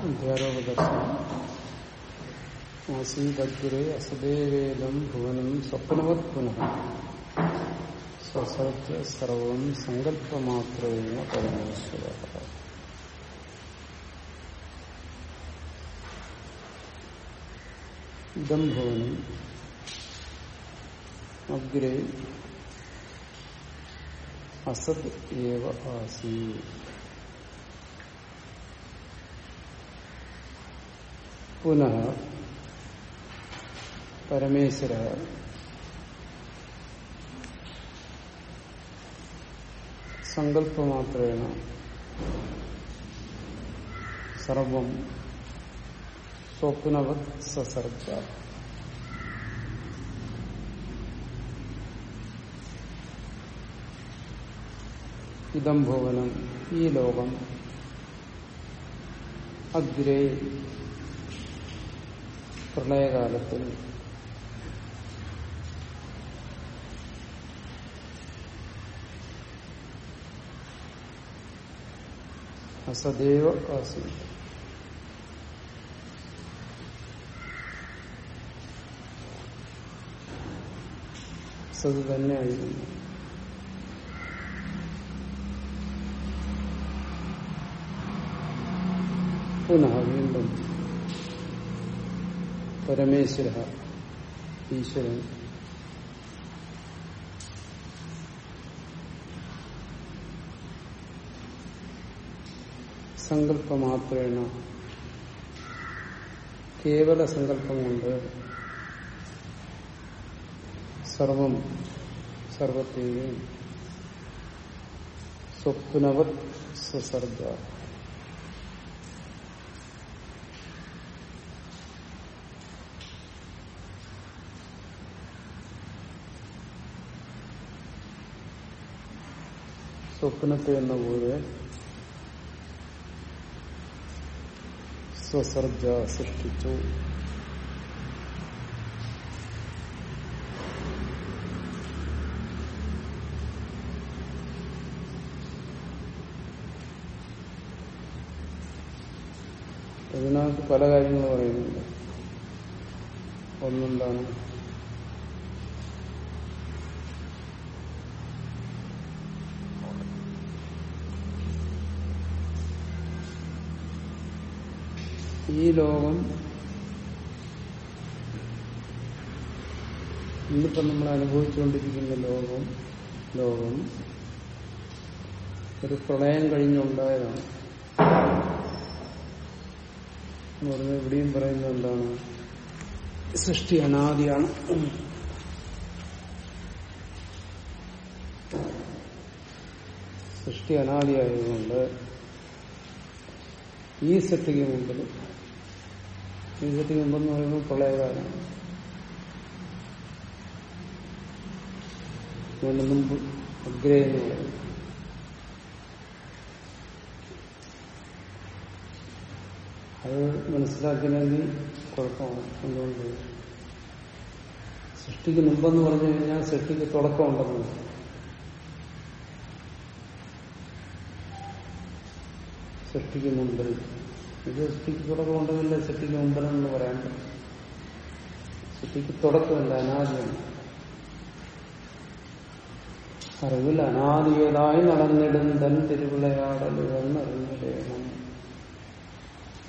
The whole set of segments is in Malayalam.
അധ്യാരോപദർശനം ആസീതഗ്രെ അസദേവേദം ഭുവനം സ്വപ്നവത് പുനഃ. സ്വസത്യ സർവം സങ്കല്പമാത്രേണ പരമേശ്വര. ഇതം ഭുവനം. അഗ്രേ അസത് ഏവ പുനഃ പരമേശ്വര. സങ്കല്പമാത്രേണ സർവം സ്വപ്നവത് സസർഗ. ഇതം ഭുവനം ഈ ലോകം അഗ്രേ പ്രളയകാലത്തിൽ അസദേവ ആസി സത് തന്നെയായിരുന്നു പുനഃ വീണ്ടും പരമേശ്വര ഈശ്വരൻ. സങ്കല്പമാത്രേണ കേവല സങ്കല്പം കൊണ്ട് സർവം സർവത്തെയും. സ്വപ്നവത് സസർഗ സ്വപ്നത്തെ എന്ന പോലെ സ്വസർജ സൃഷ്ടിച്ചു. ഇതിനകത്ത് പല കാര്യങ്ങൾ പറയുന്നുണ്ട്. ഒന്നെന്താണ് ലോകം. ഇന്നിപ്പം നമ്മൾ അനുഭവിച്ചുകൊണ്ടിരിക്കുന്ന ലോകം ലോകം ഒരു പ്രളയം കഴിഞ്ഞുണ്ടായതാണ്. എന്ന് ഇവിടെയും പറയുന്നത് എന്താണ്? സൃഷ്ടി അനാദിയാണ്. സൃഷ്ടി അനാദിയായതുകൊണ്ട് ഈ സൃഷ്ടിക്ക് മുമ്പിൽ സൃഷ്ടിക്ക് മുമ്പെന്ന് പറയുമ്പോൾ പ്രളയകാലമാണ്. അതിന് മുമ്പ് അഗ്രേ എന്ന് പറയുന്നത് അത് മനസ്സിലാക്കണമെങ്കിൽ കുഴപ്പമാണ്. എന്തുകൊണ്ട്? സൃഷ്ടിക്ക് മുമ്പെന്ന് പറഞ്ഞു കഴിഞ്ഞാൽ സൃഷ്ടിക്ക് തുടക്കമുണ്ടെന്ന്. സൃഷ്ടിക്ക് മുമ്പിൽ ഇത് സൃഷ്ടിക്ക് തുടക്കമുണ്ടെങ്കിലേ സൃഷ്ടിക്ക് മുമ്പിലെന്ന് പറയാൻ പറ്റും. സൃഷ്ടിക്ക് തുടക്കമില്ല അനാദിയാണ് അറിവിൽ അനാദിയതായി നടന്നിടുന്തൻ തിരുവിളയാടൽ എന്നറിഞ്ഞിടേണം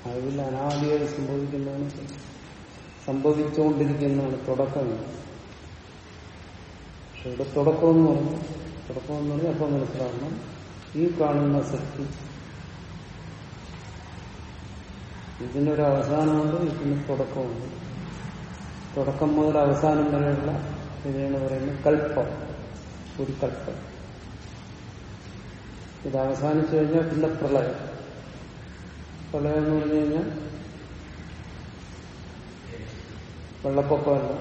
അറിവിൽ അനാദിയായി സംഭവിക്കുന്നതാണ് സംഭവിച്ചുകൊണ്ടിരിക്കുന്നതാണ് തുടക്കമില്ല പക്ഷെ ഇവിടെ തുടക്കമെന്ന് പറഞ്ഞു. തുടക്കമെന്ന് പറഞ്ഞാൽ അപ്പം മനസ്സിലാക്കണം. ഈ കാണുന്ന സൃഷ്ടി ഇതിനൊരു അവസാനമുണ്ട് ഇതിന് തുടക്കമുണ്ട്. തുടക്കം മുതൽ അവസാനം വരെയുള്ള ഇതിനാണ് പറയുന്നത് കൽപ്പം ഒരു കൽപ്പം ഇത് അവസാനിച്ചു കഴിഞ്ഞാൽ പിന്നെ പ്രളയം. പ്രളയം എന്ന് പറഞ്ഞു കഴിഞ്ഞാൽ വെള്ളപ്പൊക്കമല്ല.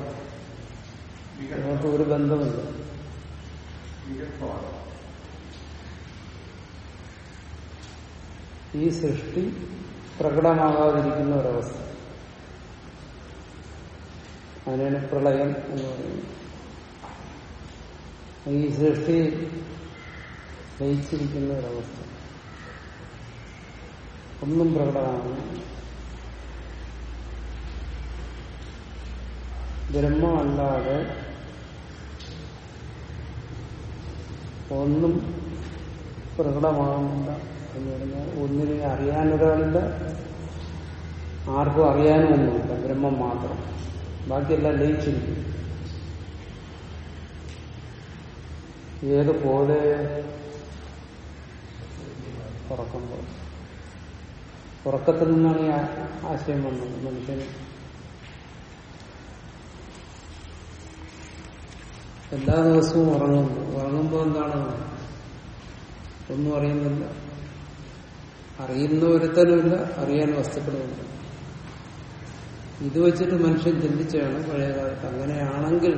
നമുക്ക് ഒരു ബന്ധമില്ല ഈ സൃഷ്ടി പ്രകടമാകാതിരിക്കുന്ന ഒരവസ്ഥ. അതിനാണ് പ്രളയം എന്ന് പറയുന്നത്. ഈ സൃഷ്ടി ലയിച്ചിരിക്കുന്ന ഒരവസ്ഥ. ഒന്നും പ്രകടമാണ് ബ്രഹ്മമല്ലാതെ ഒന്നും പ്രകടമാകുന്നില്ല. എന്ന് പറഞ്ഞാൽ ഒന്നിനെ അറിയാൻ ഒരാളില്ല ആർക്കും അറിയാനും ഒന്നുമില്ല ബ്രഹ്മം മാത്രം. ബാക്കിയെല്ലാം ലയിച്ചിരിക്കും. ഏതുപോലെ ഉറക്കുമ്പോൾ ഉറക്കത്തിൽ നിന്നാണ് ഈ ആശയം വന്നത് മനുഷ്യന്. എല്ലാ ദിവസവും ഉറങ്ങുന്നു. ഉറങ്ങുമ്പോൾ എന്താണ്? ഒന്നും അറിയുന്നില്ല. അറിയുന്ന ഒരുത്തനുമില്ല അറിയാൻ വസ്തുക്കളുമില്ല. ഇത് വെച്ചിട്ട് മനുഷ്യൻ ചിന്തിച്ചാണ് പഴയ കാലത്ത് അങ്ങനെയാണെങ്കിൽ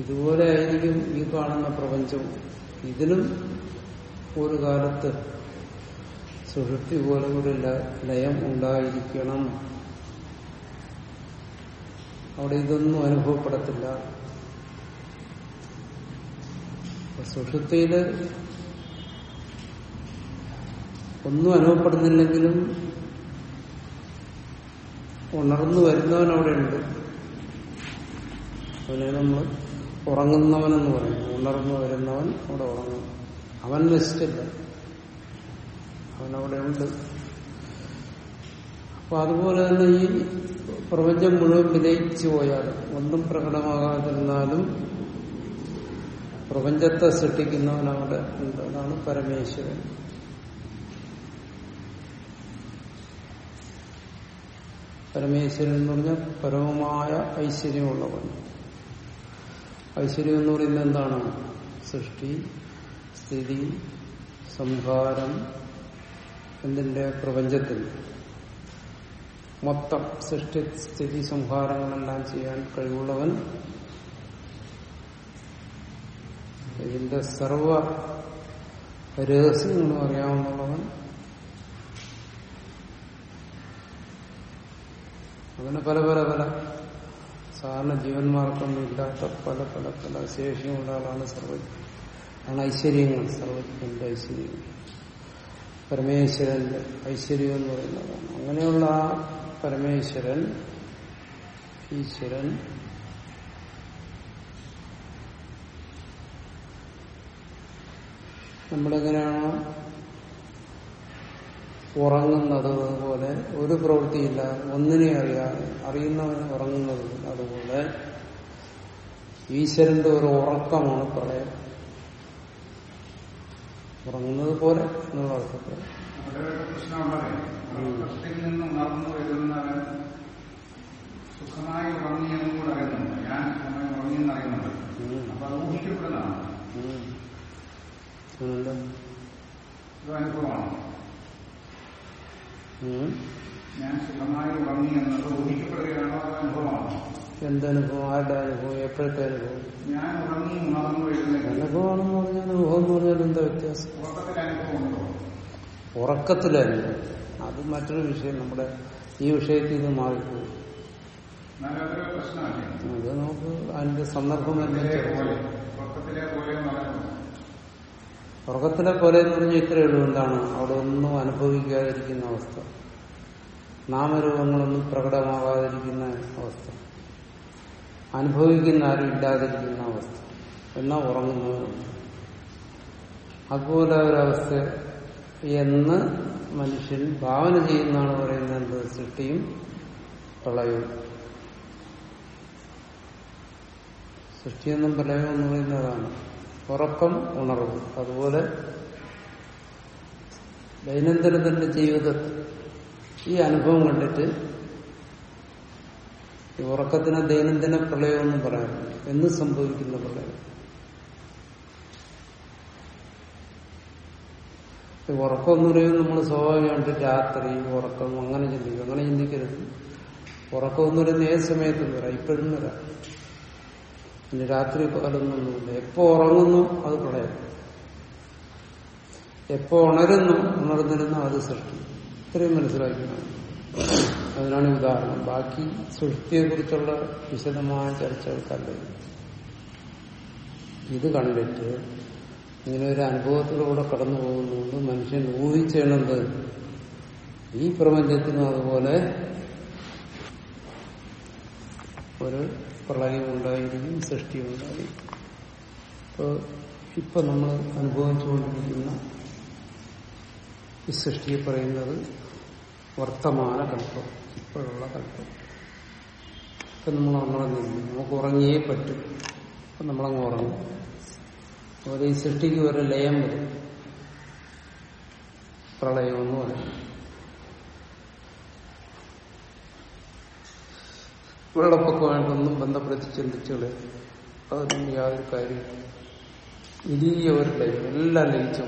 ഇതുപോലെ ആയിരിക്കും ഈ കാണുന്ന പ്രപഞ്ചവും ഇതിനും ഒരു കാലത്ത് സുഹൃത്തി പോലെ ഒരു ലയം ഉണ്ടായിരിക്കണം. അവിടെ ഇതൊന്നും അനുഭവപ്പെടത്തില്ല അപ്പൊ സുഷുപ്തിയിൽ ഒന്നും അനുഭവപ്പെടുന്നില്ലെങ്കിലും ഉണർന്നു വരുന്നവൻ അവിടെ ഉണ്ട് അവനെ നമ്മൾ ഉറങ്ങുന്നവനെന്ന് പറയും. ഉണർന്നു വരുന്നവൻ അവിടെ ഉറങ്ങും. അവൻ നശിച്ചില്ല അവൻ അവിടെ ഉണ്ട് അപ്പൊ അതുപോലെ തന്നെ ഈ പ്രപഞ്ചം മുഴുവൻ വിലയിച്ചു പോയാലും ഒന്നും പ്രകടമാകാതിരുന്നാലും പ്രപഞ്ചത്തെ സൃഷ്ടിക്കുന്നവൻ അവിടെ ഉണ്ട് അതാണ് പരമേശ്വരൻ. പരമേശ്വരൻ എന്ന് പറഞ്ഞാൽ പരമമായ ഐശ്വര്യമുള്ളവൻ. ഐശ്വര്യം എന്ന് പറയുന്നത് എന്താണ്? സൃഷ്ടി സ്ഥിതി സംഹാരം എന്തിന്റെ? പ്രപഞ്ചത്തിൽ മൊത്തം സൃഷ്ടി സ്ഥിതി സംഹാരങ്ങളെല്ലാം ചെയ്യാൻ കഴിവുള്ളവൻ ഇതിന്റെ സർവ രഹസ്യങ്ങളും അറിയാവുന്നവൻ അങ്ങനെ പല പല പല സാധാരണ ജീവന്മാർക്കൊന്നും ഇല്ലാത്ത പല പല പല ശേഷിയുള്ള ആളാണ് സർവജ്ഞൻ ആണ് ഐശ്വര്യങ്ങൾ സർവജ്ഞന്റെ ഐശ്വര്യങ്ങൾ പരമേശ്വരന്റെ ഐശ്വര്യം എന്ന് പറയുന്നതാണ്. അങ്ങനെയുള്ള ആ പരമേശ്വരൻ ഈശ്വരൻ നമ്മളെങ്ങനെയാണോ ഉറങ്ങുന്നത് അതുപോലെ ഒരു പ്രവൃത്തിയില്ല ഒന്നിനെ അറിയാതെ അറിയുന്നവന് ഉറങ്ങുന്നത് അതുപോലെ ഈശ്വരന്റെ ഒരു ഉറക്കമാണ് പ്രളയം. ഉറങ്ങുന്നത് പോലെ എന്നുള്ള അർത്ഥത്തിൽ. സുഖമായി ഉറങ്ങിയെന്നും കൂടെ അറിയുന്നുണ്ട്. ഞാൻ സുഖമായി ഉറങ്ങിയെന്ന് അറിയുന്നുണ്ട്. ഉം. അപ്പൊ അത് ഊഹിക്കപ്പെടുന്നതാണ്. എന്തനുഭവം ആരുടെ അനുഭവം? എപ്പോഴത്തെ അനുഭവം? അനുഭവമാണെന്ന് പറഞ്ഞാൽ അനുഭവം എന്ന് പറഞ്ഞാൽ എന്താ വ്യത്യാസം? ഉറക്കത്തിലും അത് മറ്റൊരു വിഷയം. നമ്മുടെ ഈ വിഷയത്തിൽ നിന്ന് മാറിപ്പോയി. അത് നമുക്ക് അതിന്റെ സന്ദർഭം എല്ലാം ചർച്ച പോലെ എന്ന് പറഞ്ഞാൽ ഇത്രയേ ഉള്ളൂ. എന്താണ്? അവിടെ ഒന്നും അനുഭവിക്കാതിരിക്കുന്ന അവസ്ഥ. നാമരൂപങ്ങളൊന്നും പ്രകടമാകാതിരിക്കുന്ന അവസ്ഥ. അനുഭവിക്കുന്ന ആരും ഇല്ലാതിരിക്കുന്ന അവസ്ഥ. എന്നാ ഉറങ്ങുന്നവരുണ്ട് അതുപോലെ ഒരവസ്ഥ എന്ന് മനുഷ്യൻ ഭാവന ചെയ്യുന്നതാണ് പറയുന്നത് എന്ത്? സൃഷ്ടിയും പ്രളയവും. സൃഷ്ടിയെന്നും പ്രളയവും എന്ന് പറയുന്നതാണ്. ഉറക്കം ഉണർവ്. അതുപോലെ ദൈനംദിനത്തിന്റെ ജീവിതത്തിൽ ഈ അനുഭവം കണ്ടിട്ട് ഈ ഉറക്കത്തിന് ദൈനംദിന പ്രളയം എന്ന് പറയാം. എന്ന് സംഭവിക്കുന്ന പ്രളയം. ഉറക്കം എന്ന് പറയുന്നത് നമ്മൾ സ്വാഭാവികമായിട്ട് രാത്രി ഉറക്കം അങ്ങനെ ചിന്തിക്കും. അങ്ങനെ ചിന്തിക്കരുത്. ഉറക്കം എന്ന് പറയുന്നത് ഏത് സമയത്തും വരാം. ഇപ്പോഴും വരാം. പിന്നെ രാത്രി പകലൊന്നൊന്നുമില്ല എപ്പോ ഉറങ്ങുന്നു അത് പ്രളയം എപ്പോ ഉണരുന്നു ഉണർന്നിരുന്നു അത് സൃഷ്ടി. ഇത്രയും മനസ്സിലാക്കണം അതിനാണ് ഉദാഹരണം. ബാക്കി സൃഷ്ടിയെ കുറിച്ചുള്ള വിശദമായ ചർച്ചകൾക്കല്ല. ഇത് കണ്ടിട്ട് ഇങ്ങനെ ഒരു അനുഭവത്തിലൂടെ കടന്നു പോകുന്നതുകൊണ്ട് മനുഷ്യൻ ഊഹിച്ചേണത്. ഈ പ്രപഞ്ചത്തിനും അതുപോലെ ഒരു പ്രളയം ഉണ്ടായിരിക്കും സൃഷ്ടി ഉണ്ടായിരിക്കും ഇപ്പോൾ നമ്മൾ നമ്മൾ അനുഭവിച്ചുകൊണ്ടിരിക്കുന്ന ഈ സൃഷ്ടിയെ പറയുന്നത് വർത്തമാന കല്പം ഇപ്പോഴുള്ള കല്പം ഇപ്പൊ നമ്മൾ ഉണർന്നില്ല നമുക്ക് ഉറങ്ങിയേ പറ്റും. അപ്പൊ നമ്മളങ്ങ് ഉറങ്ങും. അതുപോലെ ഈ സൃഷ്ടിക്ക് ഒരു ലയം വരും. പ്രളയമെന്ന് പറയും വെള്ളപ്പൊക്കമായിട്ടൊന്നും ബന്ധപ്പെടുത്തി ചിന്തിച്ചുകളെ അതൊന്നും യാതൊരു കാര്യം. വലിയവരുടെ എല്ലാം ലയിച്ചു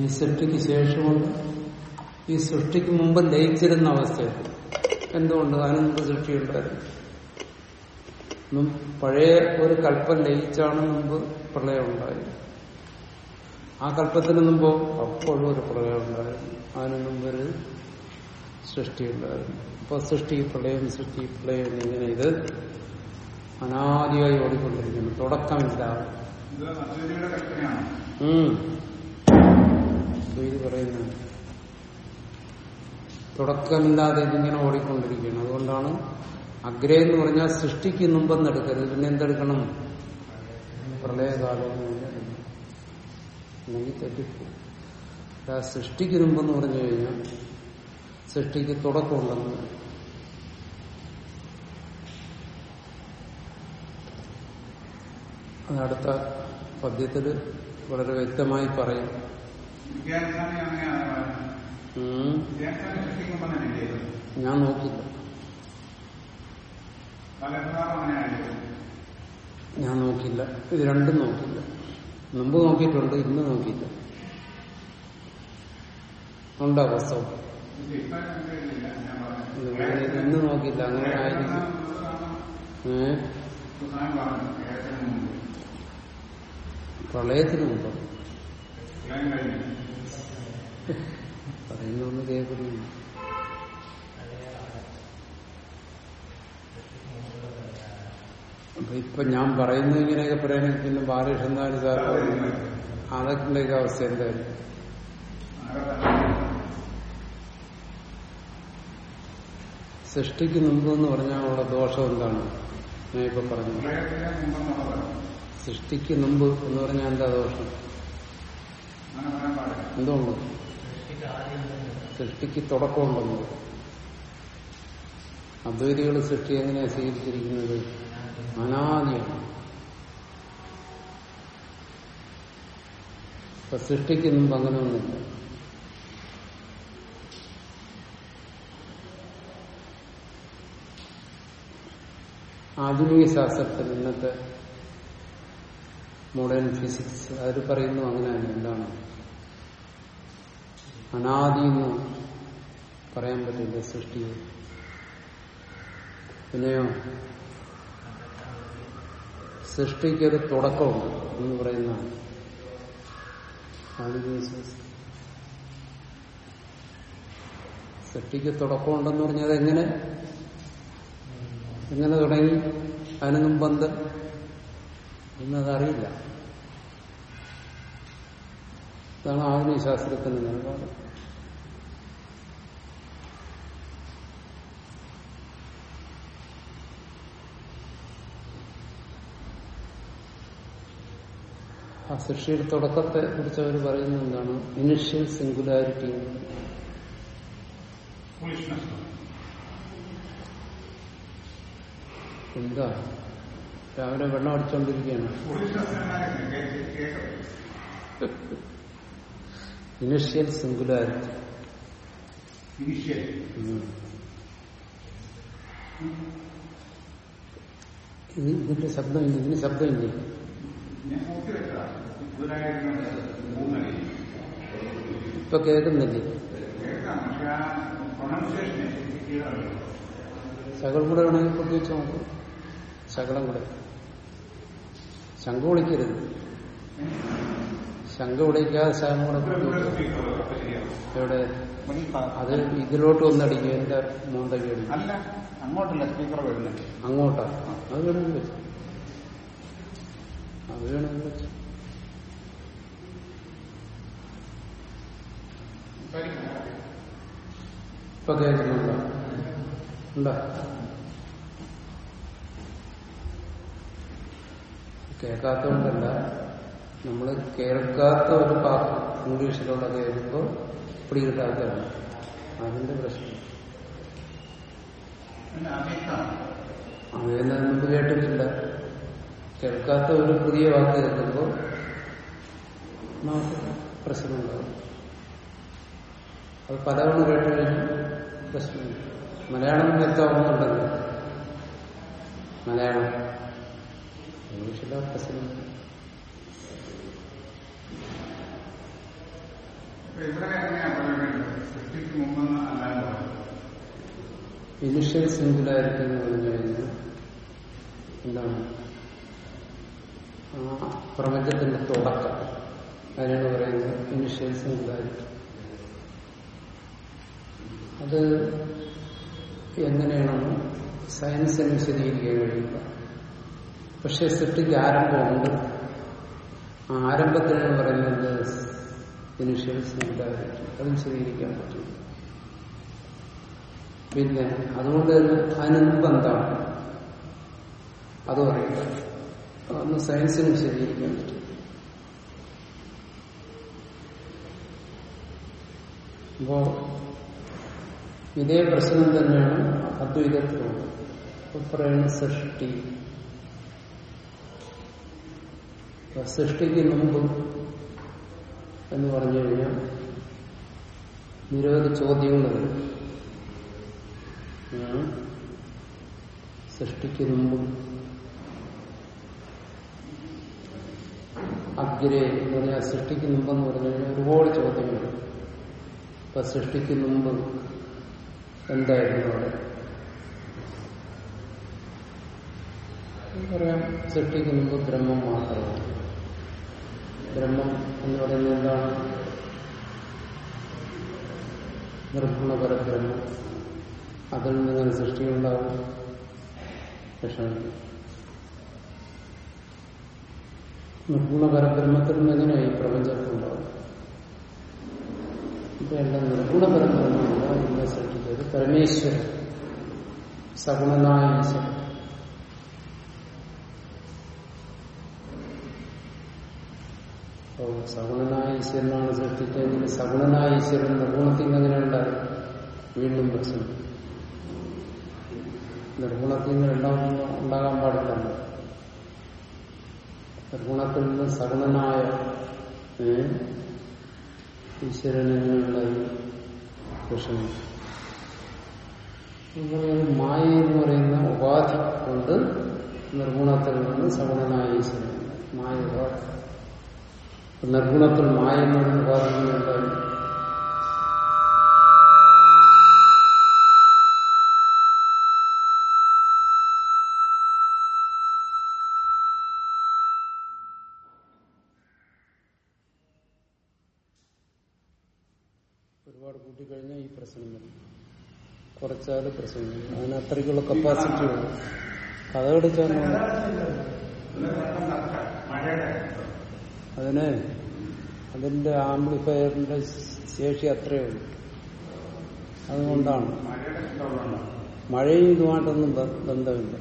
ഈ സൃഷ്ടിക്ക് ശേഷമുണ്ട്. ഈ സൃഷ്ടിക്ക് മുമ്പ് ലയിച്ചിരുന്ന അവസ്ഥയാണ് എന്തുകൊണ്ട് അനന്ത സൃഷ്ടിയുണ്ടായിരുന്നു സൃഷ്ടി പഴയ ഒരു കൽപ്പം ലയിച്ചാണ് മുമ്പ് പ്രളയം ഉണ്ടായത്. ആ കൽപ്പത്തിന് മുമ്പോ അപ്പോഴും ഒരു പ്രളയം ഉണ്ടായിരുന്നു. അതിന് മുമ്പൊരു സൃഷ്ടി ഉണ്ടായിരുന്നു അപ്പൊ സൃഷ്ടി പ്രളയം സൃഷ്ടി പ്രളയം ഇങ്ങനെ ഇത് അനാദിയായി ഓടിക്കൊണ്ടിരിക്കുന്നു. തുടക്കമില്ലാതെ പറയുന്നു. തുടക്കമില്ലാതെ ഇതിങ്ങനെ ഓടിക്കൊണ്ടിരിക്കുകയാണ് അതുകൊണ്ടാണ് അഗ്രേ എന്ന് പറഞ്ഞാൽ സൃഷ്ടിക്ക് മുമ്പെന്ന് എടുക്കരുത് പിന്നെ എന്തെടുക്കണം? പ്രളയകാലം തെറ്റിപ്പോ. അല്ലെങ്കിൽ സൃഷ്ടിക്ക് മുമ്പെന്ന് പറഞ്ഞു കഴിഞ്ഞാൽ സൃഷ്ടിക്ക് തുടക്കമുണ്ടെന്ന് അടുത്ത പദ്യത്തിൽ വളരെ വ്യക്തമായി പറയും. ഞാൻ നോക്കില്ല. ഞാൻ നോക്കില്ല. ഇത് രണ്ടും നോക്കില്ല. മുമ്പ് നോക്കിയിട്ടുണ്ട് ഇന്ന് നോക്കില്ല ഉണ്ടോ പുസ്തകം ഇന്ന് നോക്കില്ല അങ്ങനെ ആയിരിക്കും. പ്രളയത്തിന് മുമ്പ്. പറയുന്നൊന്ന് കേൾക്കുന്നു അപ്പൊ ഇപ്പൊ ഞാൻ പറയുന്നത് ഇങ്ങനെയൊക്കെ പിന്നെ ബാലകൃഷ്ണൻ നായർ സാർ അതൊക്കെ അവസ്ഥ എന്തായാലും. സൃഷ്ടിക്ക് മുമ്പ് എന്ന് പറഞ്ഞാൽ ഉള്ള ദോഷം എന്താണ്? ഞാൻ ഇപ്പൊ പറഞ്ഞു. സൃഷ്ടിക്ക് മുമ്പ് എന്ന് പറഞ്ഞാൽ എന്താ ദോഷം? എന്തുകൊണ്ട് സൃഷ്ടിക്ക് തുടക്കമുണ്ടെന്ന് അദ്വൈതികൾ സൃഷ്ടി എങ്ങനെയാണ് സ്വീകരിച്ചിരിക്കുന്നത്? അനാദിയാണ്. ഇപ്പൊ സൃഷ്ടിക്ക് മുമ്പ് അങ്ങനെ ആധുനിക ശാസ്ത്രത്തിൽ ഇന്നത്തെ മോഡേൺ ഫിസിക്സ് അവർ പറയുന്നു അങ്ങനെയാണ്. എന്താണ്? അനാദി എന്ന് പറയാൻ പറ്റില്ല സൃഷ്ടിയെ പിന്നെയോ? സൃഷ്ടിക്കൊരു തുടക്കമുണ്ട് എന്ന് പറയുന്നതാണ്. ആധുനിക ശാസ്ത്രം. സൃഷ്ടിക്ക് തുടക്കമുണ്ടെന്ന് പറഞ്ഞാൽ എങ്ങനെ എങ്ങനെ തുടങ്ങി? അതിന് ബന്ധം? എന്നതറിയില്ല ഇതാണ് ആധുനിക ശാസ്ത്രത്തിന്റെ നിലപാട്. ആ സൃഷ്ടിയുടെ തുടക്കത്തെ കുറിച്ച് അവർ പറയുന്നത് എന്താണ്? ഇനിഷ്യൽ സിംഗുലാരിറ്റി എന്താ? രാവിലെ വെള്ളം അടിച്ചോണ്ടിരിക്കുകയാണ്. Initial singularity. ഇതിന്റെ ശബ്ദമില്ല ഇതിന് ശബ്ദമില്ലേ. ഇപ്പൊ കേൾക്കുന്നില്ലേ? സകൽ കൂടെ വേണമെങ്കിൽ പ്രത്യേകിച്ച് നോക്കും. ശകലം കൊടുക്കും. ശംഖ വിളിക്കരുത്. ശംഖ വിളിക്കാതെ ശകം കൂടെ അത് ഇതിലോട്ട് ഒന്നടിക്കും എന്റെ മൂന്തകി അങ്ങോട്ടാ. അത് വേണമെങ്കിൽ വെച്ചു. അത് വേണമെങ്കിൽ വെച്ചു. ഇപ്പൊ കേൾക്കുന്നുണ്ടോ? ഉണ്ടോ? കേൾക്കാത്തതുകൊണ്ടല്ല. നമ്മൾ കേൾക്കാത്ത ഒരു പാത്രം ഇംഗ്ലീഷിലുള്ള കേൾക്കുമ്പോൾ പിടികിട്ടാത്തതാണ് അതിന്റെ പ്രശ്നം. അങ്ങനെ മുമ്പ് കേട്ടിട്ടില്ല കേൾക്കാത്ത ഒരു പുതിയ വാക്ക് കേൾക്കുമ്പോൾ നമുക്ക് പ്രശ്നമുണ്ടാകും അത് പലവണ്ണം കേട്ട് കഴിഞ്ഞാൽ പ്രശ്നമില്ല മലയാളം വ്യക്തമാകുന്നുണ്ടല്ലോ മലയാളം. ഇനിഷ്യൽ സിംഗുലാരിറ്റി എന്ന് പറഞ്ഞു കഴിഞ്ഞാൽ എന്താണ്? ആ പ്രപഞ്ചത്തിന്റെ തുടക്കം. അതിനാണ് പറയുന്നത് ഇനിഷ്യൽ സിംഗുലാരിറ്റി. അത് എങ്ങനെയാണെന്ന് സയൻസ് വിശദീകരിക്കാൻ കഴിയില്ല പക്ഷെ സൃഷ്ടിക്ക് ആരംഭമുണ്ട്. ആ ആരംഭത്തിനാണ് പറയുന്നത് ഇനിഷ്യൽ സിംഗുലാരിറ്റി അതും സ്വീകരിക്കാൻ പറ്റും പിന്നെ അതുകൊണ്ട് തന്നെ അതിന് മുമ്പ് എന്താണ് അത് പറയുക അതൊന്ന് സയൻസിന് വിശദീകരിക്കാൻ പറ്റും അപ്പോ ഇതേ പ്രശ്നം തന്നെയാണ് അദ്വൈതത്തിലുള്ളത് പറയുന്ന സൃഷ്ടി അപ്പൊ സൃഷ്ടിക്ക് മുമ്പ് എന്ന് പറഞ്ഞു കഴിഞ്ഞാൽ നിരവധി ചോദ്യങ്ങൾ. സൃഷ്ടിക്ക് മുമ്പ് അഗ്രേ എന്ന് പറഞ്ഞാൽ സൃഷ്ടിക്ക് മുമ്പെന്ന് പറഞ്ഞു കഴിഞ്ഞാൽ ഒരുപാട് ചോദ്യങ്ങൾ. ഇപ്പൊ സൃഷ്ടിക്ക് മുമ്പ് എന്തായിരുന്നു അവിടെ? പറയാം സൃഷ്ടിക്ക് മുമ്പ് ബ്രഹ്മം മാത്രമാണ്. ബ്രഹ്മം എന്ന് പറയുന്നത് എന്താണ്? നിർഗുണപരബ്രഹ്മം. അതിൽ നിന്നൊരു സൃഷ്ടിയുണ്ടാവും. വിഷമം നിർഗുണ പരബ്രഹ്മത്തിൽ നിന്ന് എങ്ങനെയാണ് ഈ പ്രപഞ്ചത്തിലുണ്ടാവും ഇപ്പൊ എല്ലാം നിർഗുണ പരബ്രഹ്മമല്ല ഇന്ന് സൃഷ്ടിച്ചത് പരമേശ്വരൻ സഗുണനായ ഈശ്വരൻ ഓ സഗുണനായ ഈശ്വരനാണ് സൃഷ്ടിച്ചതെങ്കിൽ സഗുണനായ ഈശ്വരൻ നിർഗുണത്തിൽ എങ്ങനെയുണ്ടായി വീണ്ടും പ്രശ്നം. നിർഗുണത്തിൽ നിന്ന് എല്ലാം ഉണ്ടാകാൻ പാടില്ലല്ലോ. നിർഗുണത്തിൽ നിന്ന് സഗുണനായ ഈശ്വരൻ എങ്ങനെയുണ്ടായി പ്രശ്നം? മായ എന്ന് പറയുന്ന ഉപാധി കൊണ്ട് നിർഗുണത്തിൽ നിന്ന് സഗുണനായ ഈശ്വരൻ. മായ ഉപാധി. നിർഗുണത്തിൽ മായ എന്ന് കാരണം എന്താണ് ഒരുപാട് കൂട്ടിക്കഴിഞ്ഞാൽ ഈ പ്രശ്നം വരും. കുറച്ചാൽ പ്രശ്നം വരും. അതിന് അത്രയ്ക്കുള്ള കപ്പാസിറ്റി വേണം. കഥകടിച്ചാൽ മഴയുടെ അതിന് അതിന്റെ ആംപ്ലിഫയറിന്റെ ശേഷി അത്രയേ ഉള്ളൂ. അതുകൊണ്ടാണ്. മഴയും ഇതുമായിട്ടൊന്നും ബന്ധമില്ല.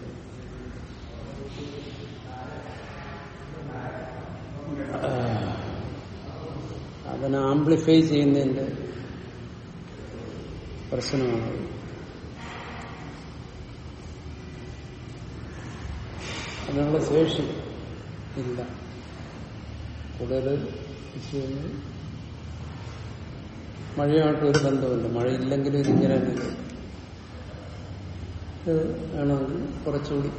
അതിനെ ആംപ്ലിഫൈ ചെയ്യുന്നതിന്റെ പ്രശ്നമാണ്. അതിനുള്ള ശേഷി ഇല്ല. കൂടുതൽ വിഷയങ്ങൾ. മഴയായിട്ട് ഒരു ബന്ധമില്ല മഴയില്ലെങ്കിലും ഇതിങ്ങനെ. ഇത് വേണമെങ്കിൽ കുറച്ചുകൂടി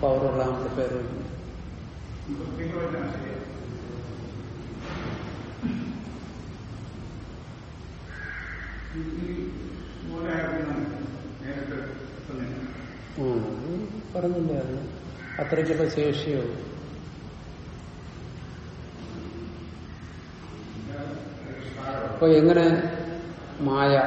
പവറുള്ള ആംപ്ലിഫയർ വയ്ക്കും പറഞ്ഞില്ലായിരുന്നു അത്രയ്ക്കുള്ള ശരി ഈ മൂലയായിരുന്നു നേരിട്ട് എത്തുന്നില്ല ആ അത് പറഞ്ഞില്ലേ അത് അത്രയ്ക്കുള്ള ശേഷിയുള്ളൂ അപ്പൊ എങ്ങനെ? മായ.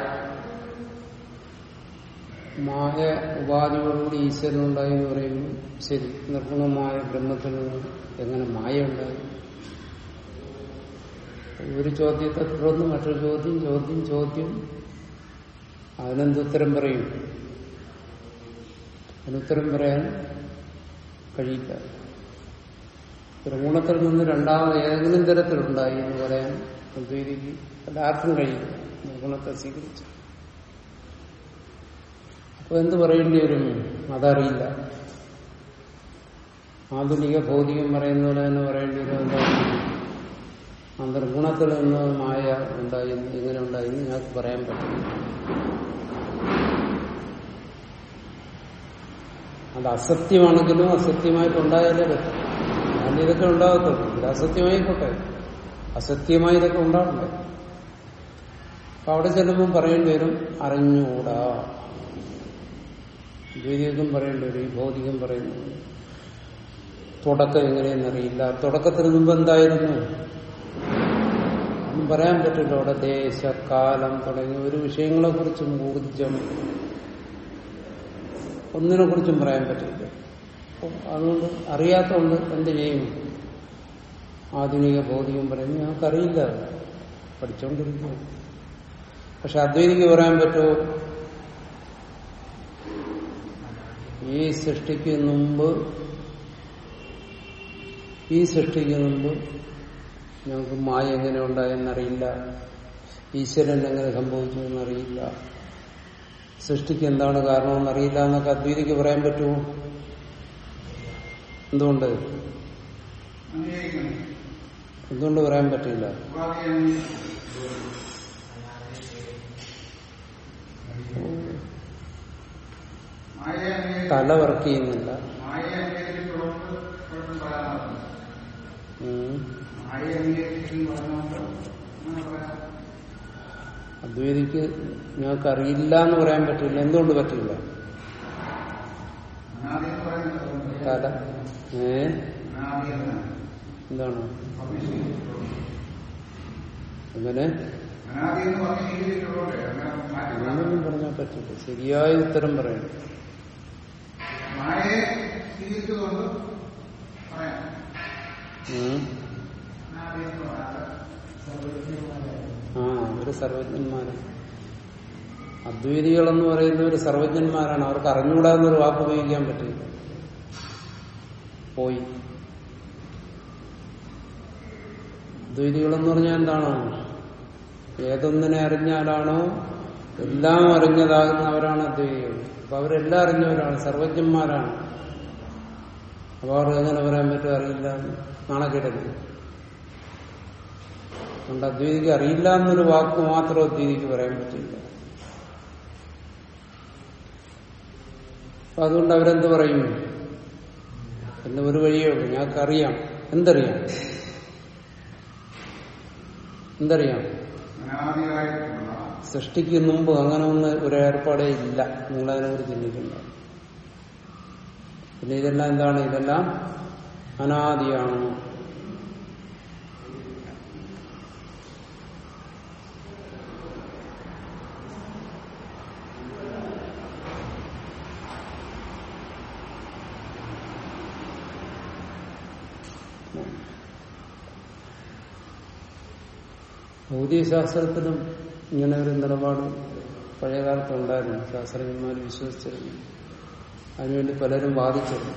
മായ ഉപാധിയോടുകൂടി ഈശ്വരനുണ്ടായി എന്ന് പറയുന്നു. ശരി. നിർഗുണമായ ബ്രഹ്മത്തിൽ നിന്ന് എങ്ങനെ മായ ഉണ്ടായി? ഒരു ചോദ്യത്തെ തുടർന്ന് മറ്റൊരു ചോദ്യം ചോദ്യം ചോദ്യം. അതിനെന്തുത്തരം പറയും? അതിനുത്തരം പറയാൻ കഴിയില്ല. ത്രിഗുണത്തിൽ നിന്ന് രണ്ടാമത് ഏതെങ്കിലും തരത്തിലുണ്ടായി എന്ന് പറയാൻ അദ്വൈതിക്ക് എല്ലാവർക്കും കഴിയില്ല. നിർഗുണത്തെ സ്വീകരിച്ചു. അപ്പൊ എന്ത് പറയേണ്ടി വരും? അതറിയില്ല. ആധുനിക ഭൗതികം പറയുന്ന പോലെ തന്നെ പറയേണ്ടി വരും എന്താണ് ആ നിന്ന് മായ ഉണ്ടായി ഇങ്ങനെ ഉണ്ടായി ഞങ്ങൾക്ക് പറയാൻ പറ്റും അത് അസത്യമാണെങ്കിലും അസത്യമായിട്ടുണ്ടായാലേ പറ്റും. അതിന് ഇതൊക്കെ ഉണ്ടാകത്തുള്ളൂ. ഇത് അസത്യമായിക്കോട്ടെ അസത്യമായി ഇതൊക്കെ ഉണ്ടാവണ്ടേ? അപ്പൊ അവിടെ ചെല്ലുമ്പോൾ പറയേണ്ടി വരും അറിഞ്ഞുകൂടാ. ദ്വൈതികം പറയേണ്ടി വരും ഭൗതികം പറയുന്നു. തുടക്കം എങ്ങനെയെന്നറിയില്ല തുടക്കത്തിന് മുമ്പ് എന്തായിരുന്നു? ഒന്നും പറയാൻ പറ്റില്ല. അവിടെ ദേശ കാലം തുടങ്ങിയ ഒരു വിഷയങ്ങളെ കുറിച്ചും ഊർജം ഒന്നിനെ കുറിച്ചും പറയാൻ പറ്റില്ല. അതുകൊണ്ട് അറിയാത്തതുകൊണ്ട് എന്ത് ചെയ്യും? ആധുനിക ഭൗതികം പറയുന്നു. ഞങ്ങൾക്കറിയില്ല. പഠിച്ചുകൊണ്ടിരിക്കുക പക്ഷെ അദ്വൈതിക്ക് പറയാൻ പറ്റുമോ? ഈ സൃഷ്ടിക്ക് മുമ്പ് ഈ സൃഷ്ടിക്ക് മുമ്പ് ഞങ്ങൾക്ക് മായ എങ്ങനെ ഉണ്ടായെന്നറിയില്ല. ഈശ്വരൻ എങ്ങനെ സംഭവിച്ചു എന്നറിയില്ല. സൃഷ്ടിക്ക് എന്താണ് കാരണമെന്നറിയില്ല എന്നൊക്കെ അദ്വൈതിക്ക് പറയാൻ പറ്റുമോ? എന്തുകൊണ്ട്? എന്തുകൊണ്ട് പറയാൻ പറ്റില്ല തല വർക്ക് ചെയ്യുന്നില്ല. അദ്വൈതിക്ക് ഞങ്ങൾക്ക് അറിയില്ല എന്ന് പറയാൻ പറ്റില്ല എന്തുകൊണ്ട് പറ്റില്ല അനാദി എന്ന് പറയുന്നത് തല ഏ? എന്താണ്. അങ്ങനെ? അങ്ങനെയൊന്നും പറഞ്ഞാൽ പറ്റില്ല. ശരിയായ ഉത്തരം പറയണം ആ അവർ സർവജ്ഞന്മാരാണ് അദ്വൈതികളെന്ന് പറയുന്നവർ സർവജ്ഞന്മാരാണ്. അവർക്ക് അറിഞ്ഞുകൂടാന്നൊരു വാക്ക് ഉപയോഗിക്കാൻ പറ്റില്ല. പോയി. ദ്വൈതികളെന്ന് പറഞ്ഞാൽ എന്താണോ? ഏതൊന്നിനെ അറിഞ്ഞാലാണോ എല്ലാം അറിഞ്ഞതാകുന്നവരാണ് അദ്വൈതികൾ അപ്പൊ അവരെല്ലാം അറിഞ്ഞവരാണ് സർവജ്ഞന്മാരാണ്. അപ്പൊ അവർ എങ്ങനെ പറയാൻ പറ്റും അറിയില്ല നാണക്കേടല്ലേ? അതുകൊണ്ട് അദ്വൈതിക്ക് അറിയില്ല എന്നൊരു വാക്ക് മാത്രം അദ്വൈതിക്ക് പറയാൻ പറ്റില്ല. അപ്പൊ അതുകൊണ്ട് അവരെന്ത് പറയും? എന്ന് ഒരു വഴിയേ ഉള്ളൂ. ഞങ്ങൾക്കറിയാം. എന്തറിയാം? എന്തറിയാം? സൃഷ്ടിക്ക് മുമ്പ് അങ്ങനെ ഒന്ന് ഒരു ഏർപ്പാടേ ഇല്ല. നിങ്ങളതിനെ കുറിച്ച് ചിന്തിക്കണ്ട പിന്നെ ഇതെല്ലാം എന്താണ്? ഇതെല്ലാം അനാദിയാണ്. ഭൗതികശാസ്ത്രത്തിലും ഇങ്ങനെ ഒരു നിലപാട് പഴയകാലത്ത് ഉണ്ടായിരുന്നു ശാസ്ത്രജ്ഞന്മാർ വിശ്വസിച്ചിരുന്നു. അതിനുവേണ്ടി പലരും വാദിച്ചിരുന്നു.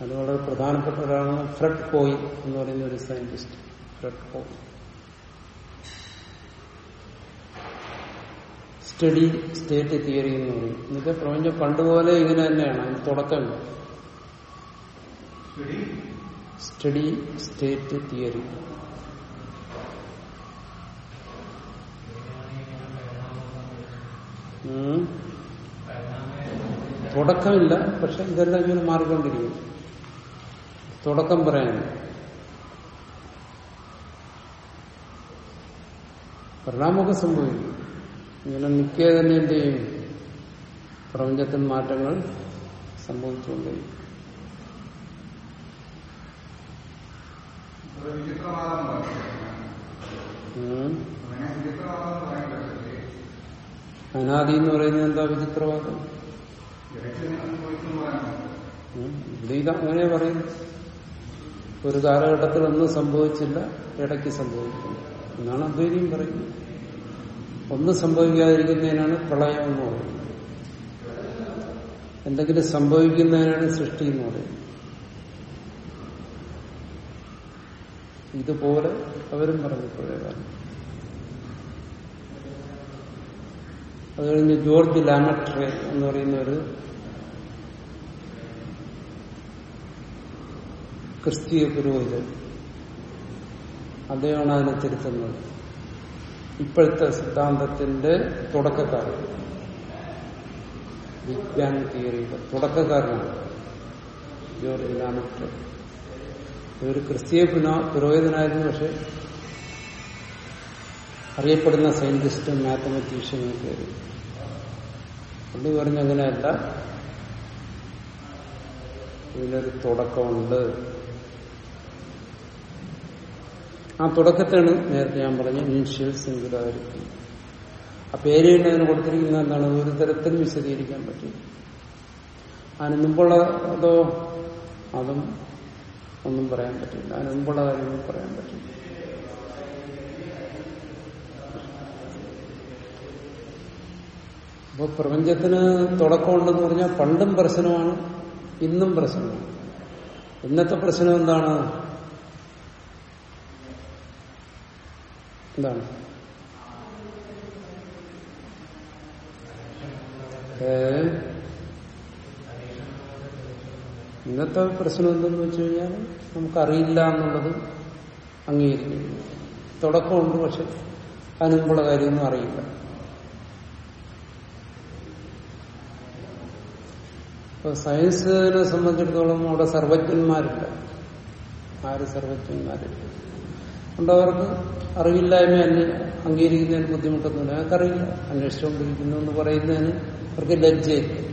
അത് വളരെ പ്രധാനപ്പെട്ട ഒരാളാണ് ഫ്രഡ് പോയി എന്ന് പറയുന്ന ഒരു scientist. Fred Hoyle steady state theory എന്ന് പറയും. ഇന്നത്തെ പ്രപഞ്ചം പണ്ടുപോലെ ഇങ്ങനെ തന്നെയാണ്. അതിന് തുടക്കം സ്റ്റഡി സ്റ്റേറ്റ് തിയറി. തുടക്കമില്ല പക്ഷെ ഇതെല്ലാം ഇങ്ങനെ മാറിക്കൊണ്ടിരിക്കും. തുടക്കം പറയാൻ പരിണാമമൊക്കെ സംഭവിക്കും. ഇങ്ങനെ നിൽക്കുക തന്നെ എന്ത് ചെയ്യും പ്രപഞ്ചത്തിൽ മാറ്റങ്ങൾ സംഭവിച്ചുകൊണ്ടിരിക്കും വിചിത്രവാദം പറയും ഉം. അങ്ങനെ വിചിത്രവാദം പറയാൻ പറ്റില്ലേ അനാദി എന്ന് പറയുന്നത് എന്താ വിചിത്രവാദം? ഇത് അങ്ങനെ പറയും ഒരു കാലഘട്ടത്തിൽ ഒന്നും സംഭവിച്ചില്ല ഇടയ്ക്ക് സംഭവിക്കുന്നു. എന്നാണ് അദ്വൈതിയും പറയുന്നത്. ഒന്നും സംഭവിക്കാതിരിക്കുന്നതിനാണ് പ്രളയം എന്ന് പറയുന്നത്. എന്തെങ്കിലും സംഭവിക്കുന്നതിനാണ് സൃഷ്ടി എന്ന് പറയുന്നത്. ഇതുപോലെ അവരും പറഞ്ഞു. പഴയകാലം അത് കഴിഞ്ഞ് ജോർജ് ലാമട്രെ എന്ന് പറയുന്ന ഒരു ക്രിസ്തീയ പുരോഹിതൻ അദ്ദേഹമാണ് അതിനെ തിരുത്തുന്നത്. ഇപ്പോഴത്തെ സിദ്ധാന്തത്തിന്റെ തുടക്കക്കാരൻ. വിജ്ഞാൻ തിയറിയുടെ തുടക്കക്കാരനാണ് ജോർജ് ലാമട്രെ. ഒരു ക്രിസ്തീയ പുരോഹിതനായിരുന്നു പക്ഷെ അറിയപ്പെടുന്ന സയന്റിസ്റ്റും മാത്തമാറ്റീഷ്യനും ഒക്കെ ആയിരുന്നു പുള്ളി പറഞ്ഞ അങ്ങനെയല്ല ഇതിനൊരു തുടക്കമുണ്ട്. ആ തുടക്കത്തെയാണ് നേരത്തെ ഞാൻ പറഞ്ഞ ഇനിഷ്യൽ സിംഗുലാരിറ്റി. ആ പേര് തന്നെ അതിന് കൊടുത്തിരിക്കുന്ന എന്താണ്? ഒരു തരത്തിൽ വിശദീകരിക്കാൻ പറ്റും. അതിന് മുമ്പുള്ള അതോ അതും ഒന്നും പറയാൻ പറ്റില്ല. അതിന് മുമ്പുള്ള കാര്യങ്ങളും പറയാൻ പറ്റില്ല. അപ്പൊ പ്രപഞ്ചത്തിന് തുടക്കമുണ്ടെന്ന് പറഞ്ഞാൽ പണ്ടും പ്രശ്നമാണ് ഇന്നും പ്രശ്നമാണ്. ഇന്നത്തെ പ്രശ്നം എന്താണ്? എന്താണ്? ഇന്നത്തെ പ്രശ്നം എന്തെന്ന് വെച്ച് കഴിഞ്ഞാൽ നമുക്കറിയില്ല എന്നുള്ളത് അംഗീകരിക്കുന്നു. തുടക്കമുണ്ട് പക്ഷെ അതിന് മുമ്പുള്ള കാര്യമൊന്നും അറിയില്ല. ഇപ്പൊ സയൻസിനെ സംബന്ധിച്ചിടത്തോളം അവിടെ സർവജ്ഞന്മാരില്ല. ആര് സർവജ്ഞന്മാരില്ല? അതുകൊണ്ട് അവർക്ക് അറിവില്ലായ്മ അന്വേ അംഗീകരിക്കുന്നതിന് ബുദ്ധിമുട്ടൊന്നുമില്ല. അവർക്കറിയില്ല. അന്വേഷിച്ചുകൊണ്ടിരിക്കുന്നു എന്ന് പറയുന്നതിന് അവർക്ക് ലജ്ജയില്ല.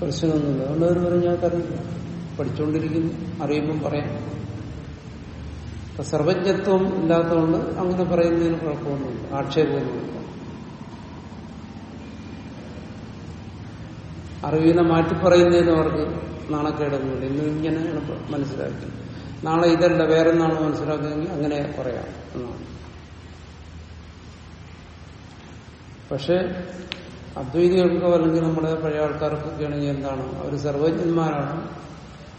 പ്രശ്നമൊന്നുമില്ല. അതുകൊണ്ട് അവർ പറയും ഞങ്ങൾക്കറിയില്ല പഠിച്ചുകൊണ്ടിരിക്കുന്നു. അറിയുമ്പം പറയാം. അപ്പൊ സർവജ്ഞത്വം ഇല്ലാത്തതുകൊണ്ട് അങ്ങനെ പറയുന്നതിന് കുഴപ്പമൊന്നുമില്ല. ആക്ഷേപമൊന്നുമില്ല. അറിവിനെ മാറ്റി പറയുന്നതിന് അവർക്ക് നാണക്കേടൊന്നുമില്ല. ഇന്ന് ഇങ്ങനെയാണ് മനസ്സിലാക്കി നാളെ ഇതല്ല വേറെ നാളെ മനസ്സിലാക്കിയെങ്കിൽ അങ്ങനെ പറയാം എന്നാണ്. പക്ഷെ അദ്വൈതികൾക്കോ അല്ലെങ്കിൽ നമ്മുടെ പഴയ ആൾക്കാർക്കൊക്കെ ആണെങ്കിൽ എന്താണ്? അവർ സർവജ്ഞന്മാരാണ്.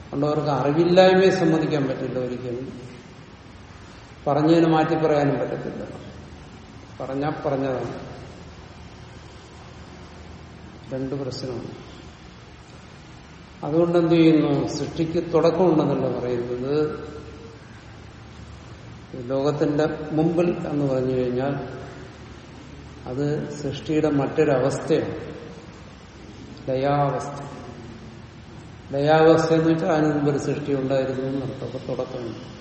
അതുകൊണ്ട് അവർക്ക് അറിവില്ലായ്മയെ സമ്മതിക്കാൻ പറ്റില്ല ഒരിക്കലും. പറഞ്ഞതിന് മാറ്റി പറയാനും പറ്റത്തില്ല. പറഞ്ഞാൽ പറഞ്ഞതാണ്. രണ്ട് പ്രശ്നമാണ് അതുകൊണ്ട് എന്ത് ചെയ്യുന്നു സൃഷ്ടിക്ക് തുടക്കമുണ്ടെന്നല്ല പറയുന്നത്. ലോകത്തിന്റെ മുമ്പിൽ എന്ന് പറഞ്ഞു കഴിഞ്ഞാൽ അത് സൃഷ്ടിയുടെ മറ്റൊരവസ്ഥയാണ്. ലയാവസ്ഥ ലയാവസ്ഥ എന്ന് വെച്ചാൽ അതിന് മുമ്പ് ഒരു സൃഷ്ടി ഉണ്ടായിരുന്നു എന്നർത്ഥം. അപ്പൊ തുടക്കമുണ്ട്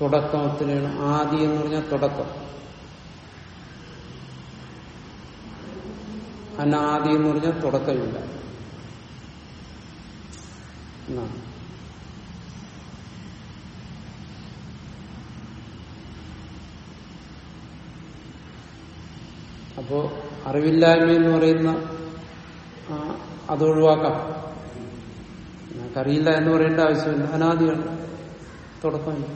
തുടക്കത്തിനാണ് ആദി എന്ന് പറഞ്ഞാൽ തുടക്കം. അനാദി എന്ന് പറഞ്ഞാൽ തുടക്കമില്ല. എന്നാണ് അപ്പോ അറിവില്ലായ്മ എന്ന് പറയുന്ന അത് ഒഴിവാക്കാം. ഞങ്ങൾക്കറിയില്ല എന്ന് പറയേണ്ട ആവശ്യമില്ല. അനാദിയാണ്. തുടക്കമില്ല.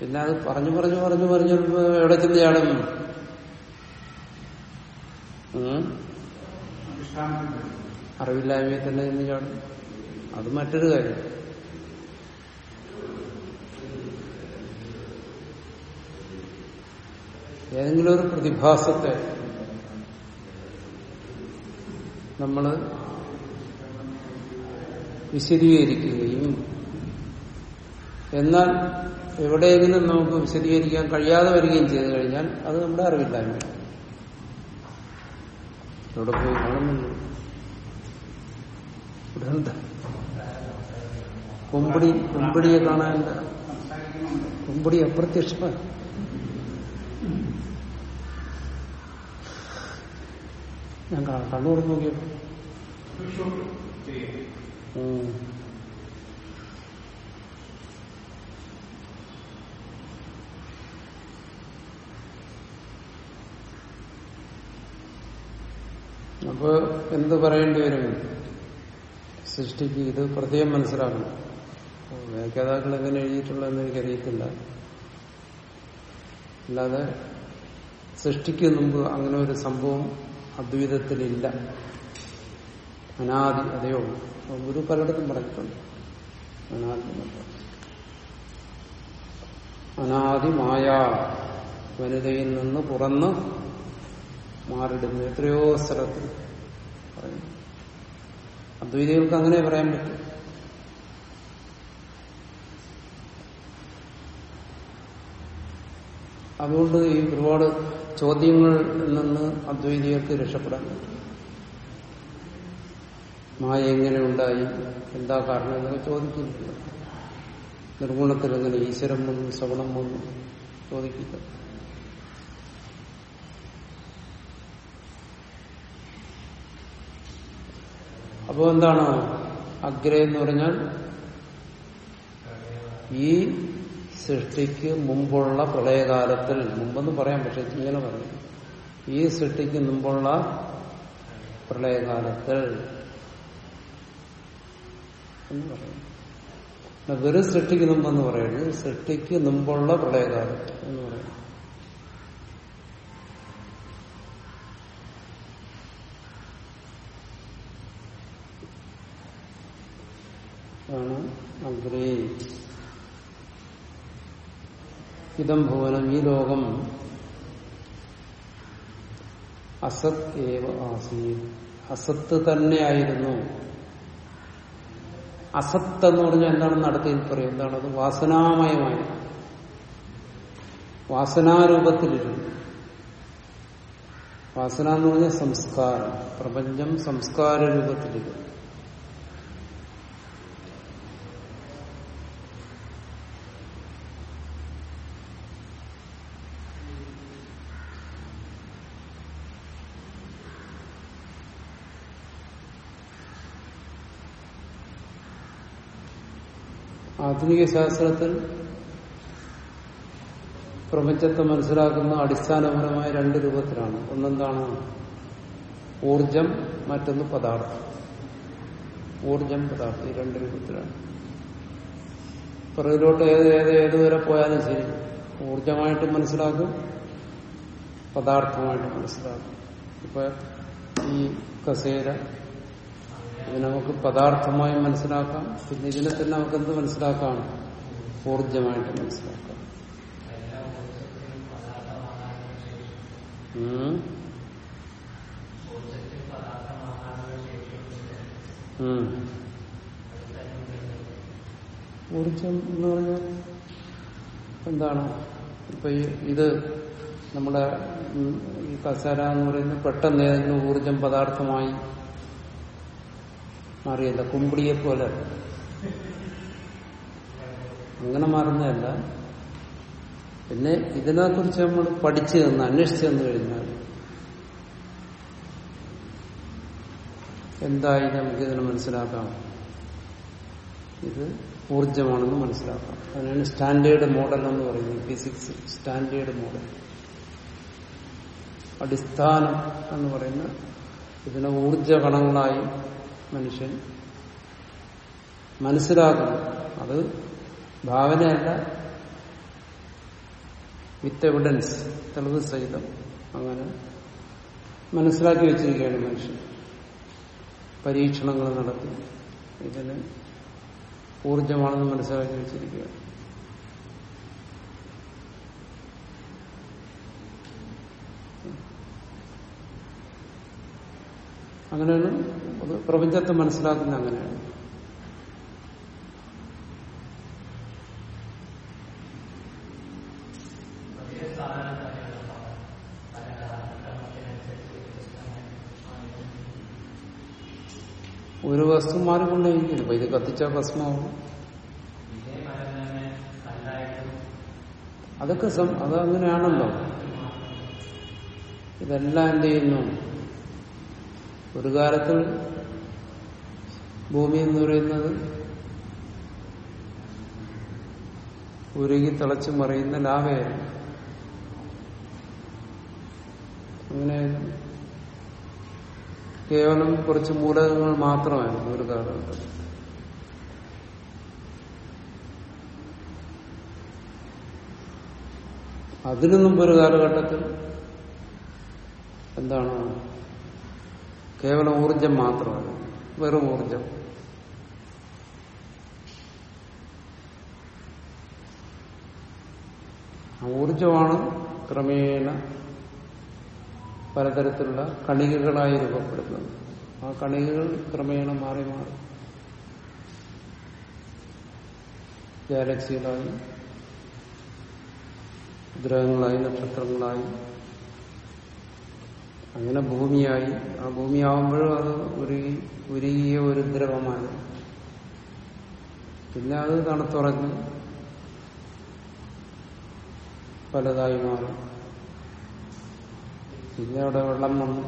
പിന്നെ അത് പറഞ്ഞു പറഞ്ഞു പറഞ്ഞു പറഞ്ഞു എവിടെ ചെന്ന് ചാടും? അറിവില്ലായ്മയിൽ തന്നെ എന്ന് ചാടും അത് മറ്റൊരു കാര്യം. ഏതെങ്കിലും ഒരു പ്രതിഭാസത്തെ നമ്മൾ വിശദീകരിക്കുകയും എന്നാൽ എവിടെയെങ്കിലും നമുക്ക് വിശദീകരിക്കാൻ കഴിയാതെ വരികയും ചെയ്തു കഴിഞ്ഞാൽ അത് നമ്മുടെ അറിവില്ലായ്മ ഇവിടെ പോയി കാണുന്നില്ല ഇവിടെ എന്താ കൊമ്പടി കൊമ്പടിയെ സംസാരിക്കുന്നുണ്ട് കുമ്പടി അപ്രത്യക്ഷമാണ്. ഞാൻ കണ്ണൂർ നോക്കിയപ്പോ. അപ്പൊ എന്ത് പറയേണ്ടി വരും? സൃഷ്ടിക്ക് ഇത് പ്രത്യേകം മനസ്സിലാക്കണം. വ്യാഖ്യാതാക്കൾ എങ്ങനെ എഴുതിയിട്ടുള്ളതെന്ന് എനിക്കറിയത്തില്ല. അല്ലാതെ സൃഷ്ടിക്ക് മുമ്പ് അങ്ങനെ ഒരു സംഭവം അദ്വൈതത്തിലില്ല. അനാദി അതേ ഉള്ളൂ. ഗുരു പലയിടത്തും പറഞ്ഞിട്ടുണ്ട്. അനാദി മായ വനിതയിൽ നിന്ന് പുറന്ന് മാറിടുന്നു. എത്രയോ സ്ഥലത്ത് പറയുന്നു. അദ്വൈതികൾക്ക് അങ്ങനെ പറയാൻ പറ്റും. അതുകൊണ്ട് ഈ ഒരുപാട് ചോദ്യങ്ങളിൽ നിന്ന് അദ്വൈതികൾക്ക് രക്ഷപ്പെടാൻ പറ്റും. മായ എങ്ങനെ ഉണ്ടായി? എന്താ കാരണം എന്നൊക്കെ ചോദിക്കുന്നില്ല നിർഗുണത്തിൽ എങ്ങനെ ഈശ്വരം വന്നു ശ്രവണം വന്നു ചോദിക്കില്ല. അപ്പോ എന്താണ്? അഗ്രേ എന്ന് പറഞ്ഞാൽ ഈ സൃഷ്ടിക്ക് മുമ്പുള്ള പ്രളയകാലത്തിൽ മുമ്പെന്ന് പറയാം പക്ഷെ ഇങ്ങനെ പറയും. ഈ സൃഷ്ടിക്ക് മുമ്പുള്ള പ്രളയകാലത്തിൽ എന്ന് പറയും. വെറും സൃഷ്ടിക്ക് മുമ്പെന്ന് പറയുന്നത് സൃഷ്ടിക്ക് മുമ്പുള്ള പ്രളയകാലത്ത് എന്ന് പറയും. ആണ് അഗ്രേ ഇതം ഭുവനം ഈ ലോകം അസത് ഏവ ആസീ അസത്ത് തന്നെയായിരുന്നു. അസത്ത് എന്ന് പറഞ്ഞാൽ എന്താണെന്ന് അടുത്തതിൽ പറയും എന്താണത് വാസനാമയമായി വാസനാരൂപത്തിലിരുന്നു. വാസന എന്ന് പറഞ്ഞാൽ സംസ്കാരം. പ്രപഞ്ചം സംസ്കാര രൂപത്തിലിരുന്നു ആധുനിക ശാസ്ത്രത്തിൽ പ്രപഞ്ചത്തെ മനസ്സിലാക്കുന്ന അടിസ്ഥാനപരമായ രണ്ട് രൂപത്തിലാണ്. ഒന്നെന്താണ്? ഊർജം മറ്റൊന്ന് പദാർത്ഥം. ഊർജം പദാർത്ഥം ഈ രണ്ട് രൂപത്തിലാണ്. പിറകിലോട്ട് ഏത് ഏത് ഏതുവരെ പോയാലും ശരി. ഊർജമായിട്ട് മനസ്സിലാക്കും പദാർത്ഥമായിട്ട് മനസ്സിലാക്കും. ഇപ്പൊ ഈ കസേര ഇത് നമുക്ക് പദാർത്ഥമായി മനസ്സിലാക്കാം. പിന്നെ ഇതിനെ തന്നെ നമുക്ക് എന്ത് മനസ്സിലാക്കാം. ഊർജമായിട്ട് മനസ്സിലാക്കാം. ഊർജം എന്ന് പറഞ്ഞാൽ എന്താണ്? ഇപ്പൊ ഇത് നമ്മുടെ ഈ കസേര എന്ന് പറയുന്നത് പെട്ടെന്ന് ഏതെങ്കിലും ഊർജം പദാർത്ഥമായി മാറിയല്ല കുമ്പിടിയെ പോലെ അങ്ങനെ മാറുന്നതല്ല. പിന്നെ ഇതിനെക്കുറിച്ച് നമ്മൾ പഠിച്ചു തന്ന് അന്വേഷിച്ചു തന്നു കഴിഞ്ഞാൽ എന്തായി നമുക്കിതിനെ മനസ്സിലാക്കാം? ഇത് ഊർജമാണെന്ന് മനസ്സിലാക്കാം. അതിനാണ് സ്റ്റാൻഡേർഡ് മോഡൽ എന്ന് പറയുന്നത് ഫിസിക്സ് സ്റ്റാൻഡേർഡ് മോഡൽ. അടിസ്ഥാനം എന്ന് പറയുന്ന ഇതിനെ ഊർജ കണങ്ങളായി മനുഷ്യൻ മനസ്സിലാക്കണം. അത് ഭാവനയല്ല. വിത്ത് എവിഡൻസ് തെളിവ് സഹിതം അങ്ങനെ മനസ്സിലാക്കി വെച്ചിരിക്കുകയാണ് മനുഷ്യൻ. പരീക്ഷണങ്ങൾ നടത്തി ഇതിന് ഊർജമാണെന്ന് മനസ്സിലാക്കി വെച്ചിരിക്കുകയാണ്. അങ്ങനെയാണ് അത് പ്രപഞ്ചത്തെ മനസ്സിലാക്കുന്ന അങ്ങനെയാണ്. ഒരു വസ്തു മാറിക്കൊണ്ടേയിരിക്കും ഇപ്പൊ ഇത് കത്തിച്ച ഭസ്മാവും അതൊക്കെ അത് അങ്ങനെയാണല്ലോ ഇതെല്ലാം എന്ത് ചെയ്യുന്നു? ഒരു കാലത്ത് ഭൂമി എന്ന് പറയുന്നത് ഉരുകി തിളച്ച് മറിയുന്ന ലാവയായിരുന്നു അങ്ങനെയായിരുന്നു കേവലം കുറച്ച് മൂലകങ്ങൾ മാത്രമായിരുന്നു ഒരു കാലഘട്ടത്തിൽ. അതിനു മുമ്പ് ഒരു കാലഘട്ടത്തിൽ എന്താണ് കേവലം ഊർജം മാത്രമല്ല വെറും ഊർജം ഊർജമാണ് ക്രമേണ പലതരത്തിലുള്ള കണികകളായി രൂപപ്പെടുന്നത്. ആ കണികകൾ ക്രമേണ മാറി മാറി. ഗാലക്സികളായി ഗ്രഹങ്ങളായി നക്ഷത്രങ്ങളായി അങ്ങനെ ഭൂമിയായി. ആ ഭൂമിയാവുമ്പോഴും അത് ഉരുകി ഉരുകിയ ഒരു ദ്രവമാണ്. പിന്നെ അത് തണുത്തുറഞ്ഞ് പലതായി മാറി. പിന്നെ അവിടെ വെള്ളം വന്നു.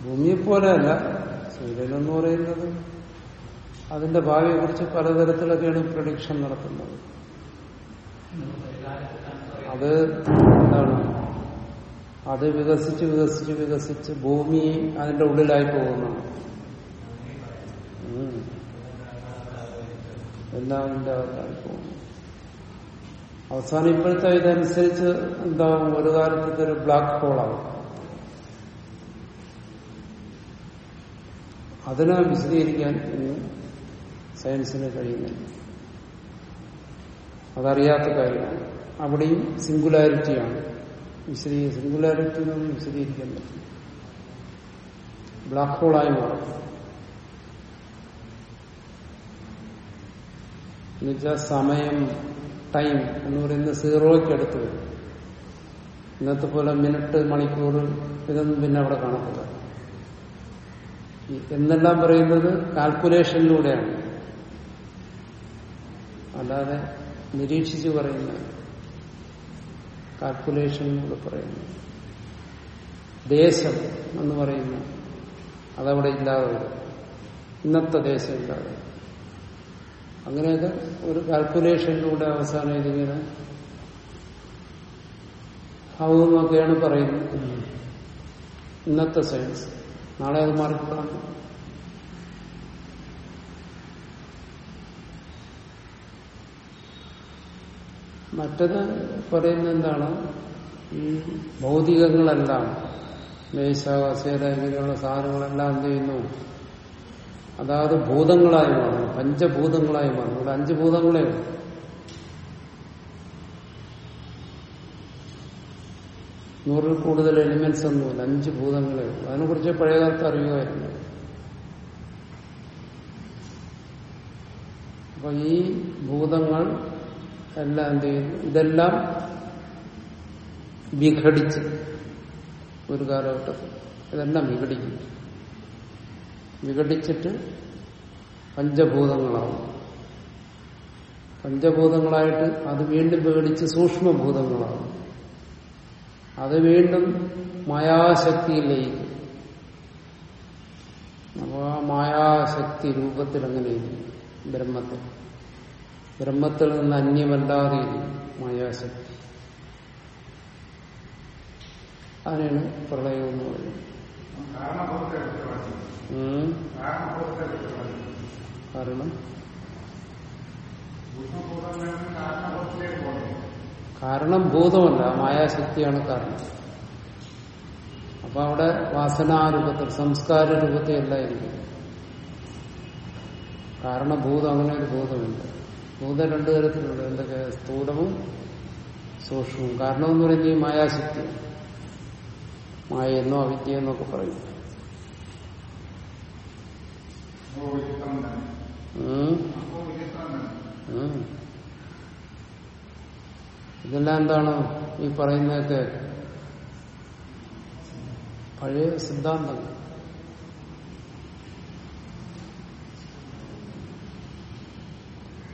ഭൂമിയെ പോലെയല്ല സൂര്യനെന്ന് പറയുന്നത് അതിന്റെ ഭാവിയെ കുറിച്ച് പലതരത്തിലൊക്കെയാണ് പ്രഡിക്ഷൻ നടത്തുന്നത്. അത് എന്താണ്? അത് വികസിച്ച് വികസിച്ച് വികസിച്ച് ഭൂമി അതിന്റെ ഉള്ളിലായി പോകുന്നതാണ്. എല്ലാം അതിന്റെ അകത്തായി പോകുന്നു. അവസാനം ഇപ്പോഴത്തെ ഇതനുസരിച്ച് എന്താവും ഒരു കാലത്ത് ഒരു ബ്ലാക്ക് ഹോളാവും അതിനെ വിശദീകരിക്കാൻ സയൻസിന് കഴിയുന്നില്ല. അതറിയാത്ത കാര്യമാണ് അവിടെയും സിംഗുലാരിറ്റിയാണ്. വിശദീ സിംഗുലാരിറ്റി ഒന്നും വിശദീകരിക്കാൻ പറ്റില്ല. ബ്ലാക്ക് ഹോളായി മാറും. എന്നുവെച്ചാൽ സമയം ടൈം എന്ന് പറയുന്നത് സീറോയ്ക്ക് അടുത്ത് വരും. ഇന്നത്തെ പോലെ മിനിറ്റ് മണിക്കൂർ ഇതൊന്നും പിന്നെ അവിടെ കാണത്തില്ല. എന്നെല്ലാം പറയുന്നത് കാൽക്കുലേഷനിലൂടെയാണ് അല്ലാതെ നിരീക്ഷിച്ച് പറയുന്ന. കാൽക്കുലേഷനിലൂടെ പറയുന്നു. ദേശം എന്ന് പറയുന്നു. അതവിടെ ഇല്ലാതെ വരും. ഇന്നത്തെ ദേശം ഇല്ലാതെ. അങ്ങനെയൊക്കെ ഒരു കാൽക്കുലേഷനിലൂടെ അവസാനം ഇതിങ്ങനെ ഭാവമൊക്കെയാണ് പറയുന്നത്. ഇന്നത്തെ സയൻസ് നാളെ അത് മാറിക്കൂടാണ് മറ്റത് പറയുന്ന എന്താണ്? ഈ ഭൗതികങ്ങളെല്ലാം മേശ കസേര ഇങ്ങനെയുള്ള സാധനങ്ങളെല്ലാം എന്ത് ചെയ്യുന്നു? അതായത് ഭൂതങ്ങളായി മാറുന്നു പഞ്ചഭൂതങ്ങളായി മാറുന്നു. ഇവിടെ അഞ്ച് ഭൂതങ്ങളെ. നൂറിൽ കൂടുതൽ എലിമെന്റ്സ് ഒന്നുമില്ല അഞ്ച് ഭൂതങ്ങളെ ഉള്ളൂ. അതിനെക്കുറിച്ച് പഴയകാലത്ത് അറിയുമായിരുന്നു. അപ്പൊ ഈ ഭൂതങ്ങൾ എല്ലാം എന്ത് ചെയ്യുന്നു ഇതെല്ലാം വിഘടിച്ച് ഒരു കാലഘട്ടത്തിൽ ഇതെല്ലാം വിഘടിക്കും. വിഘടിച്ചിട്ട് പഞ്ചഭൂതങ്ങളാവും. പഞ്ചഭൂതങ്ങളായിട്ട് അത് വീണ്ടും വിഘടിച്ച് സൂക്ഷ്മഭൂതങ്ങളാവും. അത് വീണ്ടും മായാശക്തിയിൽ ലയിക്കും അപ്പോൾ ആ മായാശക്തി രൂപത്തിൽ അങ്ങനെ ബ്രഹ്മത്തിൽ ബ്രഹ്മത്തിൽ നിന്ന് അന്യമല്ലാതെ മായാശക്തി. അതിനാണ് പ്രളയം എന്ന് പറയുന്നത് കാരണം? കാരണം ഭൂതമല്ല. മായാശക്തിയാണ് കാരണം. അപ്പൊ അവിടെ വാസനാരൂപത്തിൽ സംസ്കാര രൂപത്തിൽ അല്ലായിരിക്കും കാരണഭൂതം അങ്ങനെ ഒരു ഭൂതമുണ്ട്. ഭൂതം രണ്ടു തരത്തിലുണ്ട്. എന്തൊക്കെ? സ്ഥൂലവും സൂക്ഷ്മവും. കാരണം എന്ന് പറയുന്നത് ഈ മായാശക്തി. മായെന്നോ എന്നോ പറയും. എന്നൊക്കെ പറയും. ഇതെല്ലാം എന്താണ് ഈ പറയുന്നതൊക്കെ? പഴയ സിദ്ധാന്തങ്ങൾ.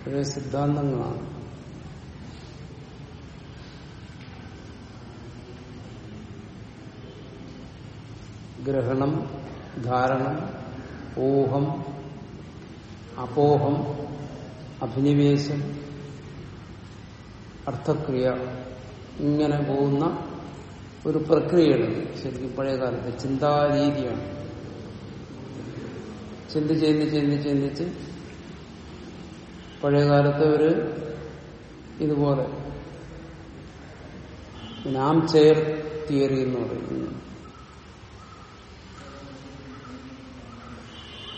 പഴയ സിദ്ധാന്തങ്ങളാണ്. ഗ്രഹണം ധാരണം ഊഹം അപോഹം അഭിനിവേശം അർത്ഥക്രിയ ഇങ്ങനെ പോകുന്ന ഒരു പ്രക്രിയയാണ് ശരിക്കും പഴയ കാലത്ത് ചിന്താരീതിയാണ്. ചിന്തിച്ച് ചിന്തിച്ച് ചിന്തിച്ച് ചിന്തിച്ച് പഴയ ഒരു ഇതുപോലെ. നാം ചെയർ തിയറി എന്ന് പറയുന്നു.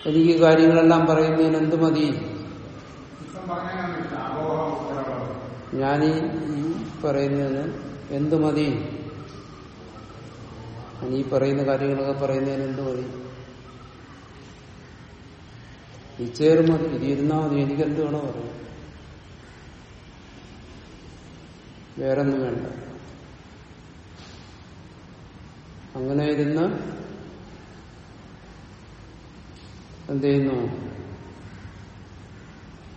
എനിക്ക് കാര്യങ്ങളെല്ലാം പറയുന്നതിന് എന്ത് മതി? ഞാനീ പറയുന്നതിന് എന്ത് മതി? ഞാൻ ഈ പറയുന്ന കാര്യങ്ങളൊക്കെ പറയുന്നതിന് എന്ത് മതി? ഈ മതി ഇരുന്നാ മതി. എനിക്ക് എന്ത് വേണോ പറയാം. വേറൊന്നും വേണ്ട. അങ്ങനെ ഇരുന്ന് എന്ത് ചെയ്യുന്നു?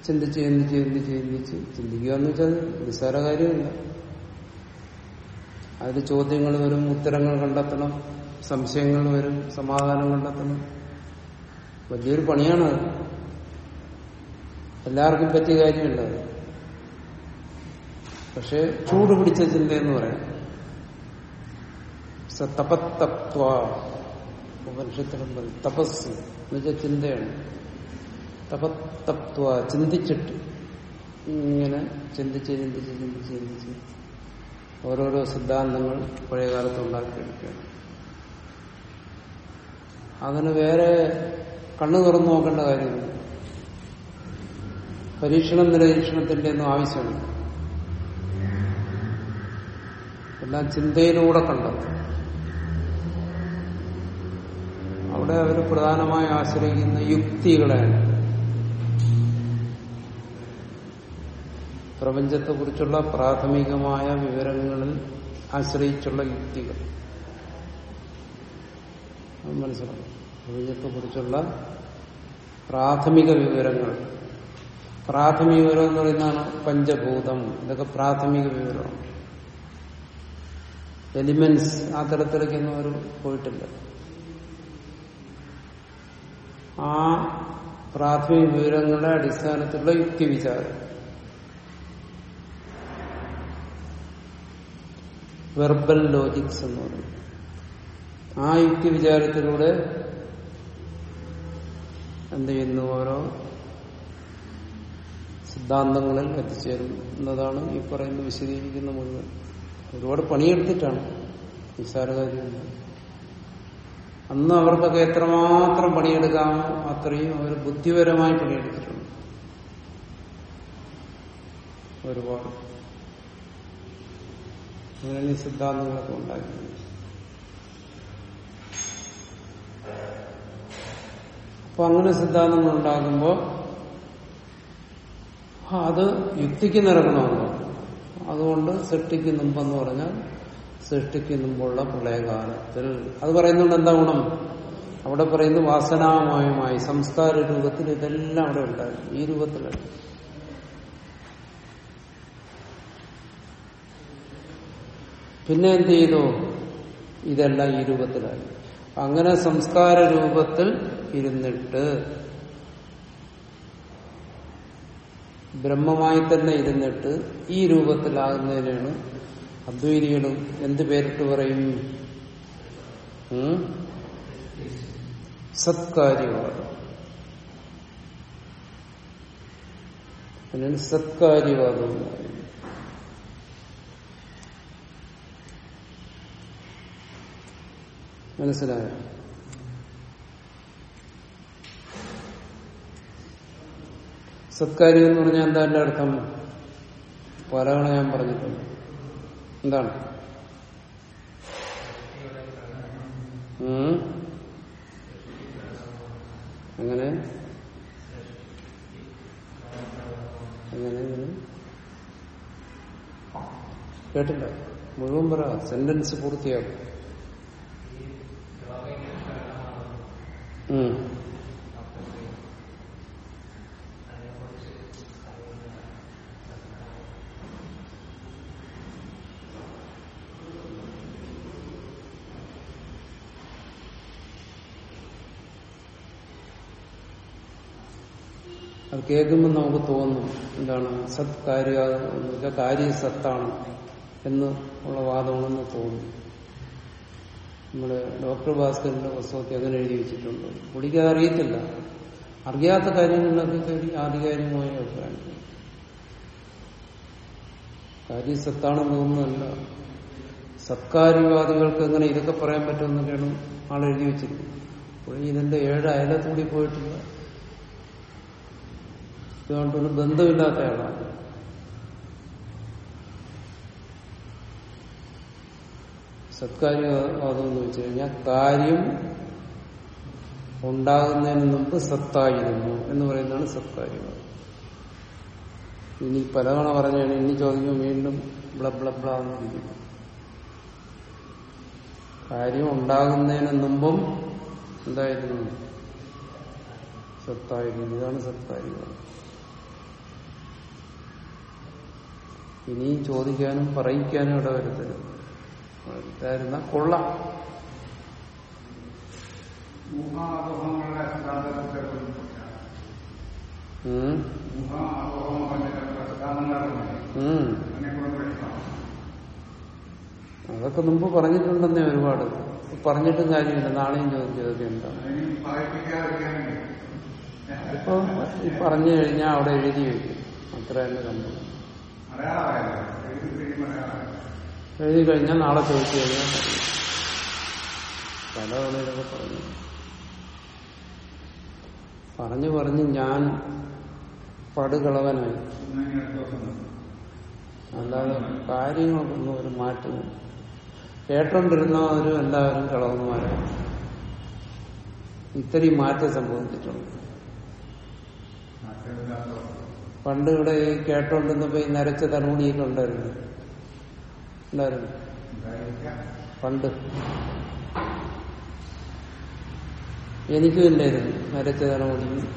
ചിന്തിച്ച് ചിന്തിച്ച് ചിന്തിച്ച് ചിന്തിച്ച് ചിന്തിക്കുക എന്ന് വെച്ചാൽ നിസ്സാര കാര്യമില്ല. അതിൽ ചോദ്യങ്ങൾ വരും ഉത്തരങ്ങൾ കണ്ടെത്തണം സംശയങ്ങൾ വരും സമാധാനം കണ്ടെത്തണം. വലിയൊരു പണിയാണത്. എല്ലാവർക്കും പറ്റിയ കാര്യമല്ല അത്. പക്ഷെ ചൂട് പിടിച്ച ചിന്തയെന്ന് പറയാം. സ തപത്തത്വ ഉപനിഷത്തിലും പറയും. തപസ് എന്നുവെച്ചാൽ ചിന്തയാണ്. തപത്തത്വ ചിന്തിച്ചിട്ട്. ഇങ്ങനെ ചിന്തിച്ച് ചിന്തിച്ച് ചിന്തിച്ച് ചിന്തിച്ച് ഓരോരോ സിദ്ധാന്തങ്ങൾ പഴയകാലത്ത് ഉണ്ടാക്കിയെടുക്കുകയാണ്. അതിന് വേറെ കണ്ണു തുറന്നു നോക്കേണ്ട കാര്യമില്ല. പരീക്ഷണം നിരീക്ഷണത്തിന്റെ ഒന്നും ആവശ്യമില്ല. എല്ലാം ചിന്തയിലൂടെ കണ്ടെത്തും അവിടെ അവർ പ്രധാനമായി ആശ്രയിക്കുന്ന യുക്തികളെയാണ്. പ്രപഞ്ചത്തെക്കുറിച്ചുള്ള പ്രാഥമികമായ വിവരങ്ങളിൽ ആശ്രയിച്ചുള്ള യുക്തികൾ. മനസ്സിലാക്കും പ്രപഞ്ചത്തെക്കുറിച്ചുള്ള പ്രാഥമിക വിവരങ്ങൾ. പ്രാഥമിക വിവരം എന്ന് പറയുന്നതാണ് പഞ്ചഭൂതം. ഇതൊക്കെ പ്രാഥമിക വിവരമാണ്. എലിമെന്റ്സ് ആ തരത്തിലേക്കൊന്നും അവർ പോയിട്ടില്ല. ആ പ്രാഥമിക വിവരങ്ങളുടെ അടിസ്ഥാനത്തിലുള്ള യുക്തി വിചാരം വെർബൽ ലോജിക്സ് എന്ന് പറയും. ആ യുക്തി വിചാരത്തിലൂടെ എന്ത് ചെയ്യുന്നു ഓരോ സിദ്ധാന്തങ്ങളിൽ എത്തിച്ചേരുന്നതാണ് ഈ പറയുന്ന വിശദീകരിക്കുന്ന മുഴുവൻ. ഒരുപാട് പണിയെടുത്തിട്ടാണ് നിസ്സാരകാര്യം അന്ന് അവർക്കൊക്കെ എത്രമാത്രം പണിയെടുക്കാമോ അത്രയും അവർ ബുദ്ധിപരമായി പണിയെടുത്തിട്ടുണ്ട്. ഒരുപാട്. അങ്ങനെ ഈ സിദ്ധാന്തങ്ങളൊക്കെ ഉണ്ടാക്കി അപ്പൊ അങ്ങനെ സിദ്ധാന്തങ്ങൾ ഉണ്ടാകുമ്പോൾ അത് യുക്തിക്ക് നിരക്കണമെന്ന് അതുകൊണ്ട് സൃഷ്ടിക്ക് മുമ്പെന്ന് പറഞ്ഞാൽ സൃഷ്ടിക്ക് മുമ്പുള്ള പ്രളയകാലത്തിൽ അത് പറയുന്നുണ്ട് എന്താ ഗുണം? അവിടെ പറയുന്നത് വാസനാമയമായി സംസ്കാര രൂപത്തിൽ ഇതെല്ലാം അവിടെ ഉണ്ടായിരുന്നു ഈ രൂപത്തിൽ പിന്നെ എന്ത് ചെയ്തു? ഇതെല്ലാം ഈ രൂപത്തിലായി. അങ്ങനെ സംസ്കാര രൂപത്തിൽ ഇരുന്നിട്ട് ബ്രഹ്മമായി തന്നെ ഇരുന്നിട്ട് ഈ രൂപത്തിലാകുന്നതിനാണ് അദ്വൈതികളും എന്ത് പേരിട്ട് പറയും? സത്കാര്യവാദം. അതിനാണ് സത്കാര്യവാദം മനസ്സിലായോ? സത്കാര്യം എന്ന് പറഞ്ഞാൽ എന്താ എന്റെ അർത്ഥം? പലതവണ ഞാൻ പറഞ്ഞിട്ടുണ്ട്. എന്താണ്? അങ്ങനെ അങ്ങനെ കേട്ടില്ല. മുഴുവൻ പറ. സെന്റൻസ് പൂർത്തിയാക്കും കേൾക്കുമ്പോൾ നമുക്ക് തോന്നും എന്താണ് സത് കാര്യ എന്ന് വെച്ചാൽ കാര്യ സത്താണ് എന്ന് ഉള്ള വാദമാണെന്ന് തോന്നും. നമ്മുടെ ഡോക്ടർ ഭാസ്കറിന്റെ പുസ്തകത്തിൽ അങ്ങനെ എഴുതി വെച്ചിട്ടുണ്ട്. പുള്ളിക്ക് അത് അറിയത്തില്ല. അറിയാത്ത കാര്യങ്ങളിലൊക്കെ കയറി ആധികാരികമായ അഭിപ്രായം കാര്യ സത്താണെന്ന് തോന്നുന്നതല്ല. സത്കാര്യവാദികൾക്ക് എങ്ങനെ ഇതൊക്കെ പറയാൻ പറ്റുമെന്നൊക്കെയാണ് ആൾ എഴുതി വെച്ചിരിക്കുന്നത്. പുള്ളി ഇതിന്റെ ഏഴ് കൂടി പോയിട്ടില്ല. ഇതുകൊണ്ടൊരു ബന്ധമില്ലാത്ത ആളാണ് സത്കാര്യവാദം എന്ന് വെച്ച് കഴിഞ്ഞാൽ കാര്യം ഉണ്ടാകുന്നതിന് മുമ്പ് സത്തായിരുന്നു എന്ന് പറയുന്നതാണ് സത്കാര്യവാദം ഇനി പലതവണ പറഞ്ഞാണ് ഇനി ചോദിക്കും വീണ്ടും ബ്ല ബ്ല ബ്ല എന്നിരിക്കുന്നു കാര്യം ഉണ്ടാകുന്നതിന് മുമ്പും എന്തായിരുന്നു? സത്തായിരുന്നു. ഇതാണ് സത്കാര്യവാദം ഇനിയും ചോദിക്കാനും പറയിക്കാനും ഇവിടെ വരുത്തരുത് വരുത്തായിരുന്ന കൊള്ളാം. അതൊക്കെ മുമ്പ് പറഞ്ഞിട്ടുണ്ടെന്നേ ഒരുപാട്. പറഞ്ഞിട്ടും കാര്യമില്ല. നാളെയും ചോദിച്ചതൊക്കെ എന്താണ് അതിനും പറയിപ്പിക്കാതിരിക്കാനുണ്ട് ഇപ്പൊ പറഞ്ഞു കഴിഞ്ഞാൽ അവിടെ എഴുതി വയ്ക്കും അത്ര തന്നെ സംഭവം. എഴുതി കഴിഞ്ഞാൽ നാളെ ചോദിച്ചു കഴിഞ്ഞാൽ പറയും പല തവണയിലൊക്കെ പറഞ്ഞു. പറഞ്ഞു പറഞ്ഞ് ഞാൻ പടുകളവനായി. അല്ലാതെ കാര്യങ്ങൾക്കൊന്നും ഒരു മാറ്റമില്ല കേട്ടോണ്ടിരുന്നവരും എല്ലാവരും കളവന്മാരാണ് ഇത്രയും മാറ്റം സംഭവിച്ചിട്ടുണ്ട്. പണ്ട് ഇവിടെ കേട്ടോണ്ടിരുന്നപ്പോ ഈ നരച്ച തലമുടിയൊക്കെ ഉണ്ടായിരുന്നു. ഉണ്ടായിരുന്നു. പണ്ട്. എനിക്കും ഇല്ലായിരുന്നു നരച്ച തലമുടിയും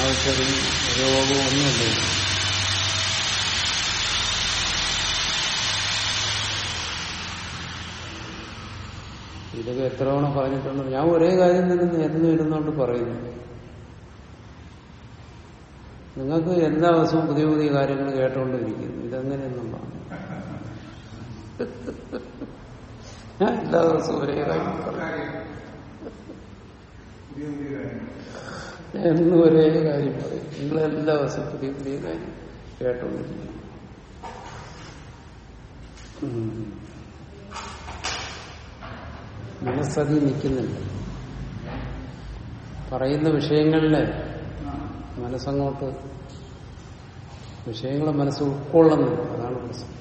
ആവശ്യം രോഗവും ഒന്നുമില്ലായിരുന്നു ഇതൊക്കെ എത്ര പറഞ്ഞിട്ടുണ്ട് ഞാൻ ഒരേ കാര്യം തന്നെ എന്നും ഇരുന്നുകൊണ്ട് പറയുന്നു. നിങ്ങൾക്ക് എല്ലാ ദിവസവും പുതിയ പുതിയ കാര്യങ്ങൾ കേട്ടുകൊണ്ടിരിക്കുന്നു. ഇതെങ്ങനെയെന്നുള്ളതാണ് ഞാൻ എല്ലാ ദിവസവും ഒരേ കാര്യം എന്നും ഒരേ കാര്യം പറയും. നിങ്ങൾ എല്ലാ ദിവസവും പുതിയ പുതിയ കാര്യം കേട്ടോണ്ടിരിക്കും. മനസ്സതി നിൽക്കുന്നില്ല. പറയുന്ന വിഷയങ്ങളിലെ മനസ്സങ്ങോട്ട് വിഷയങ്ങളെ മനസ്സ് ഉൾക്കൊള്ളുന്നു. അതാണ് പ്രശ്നം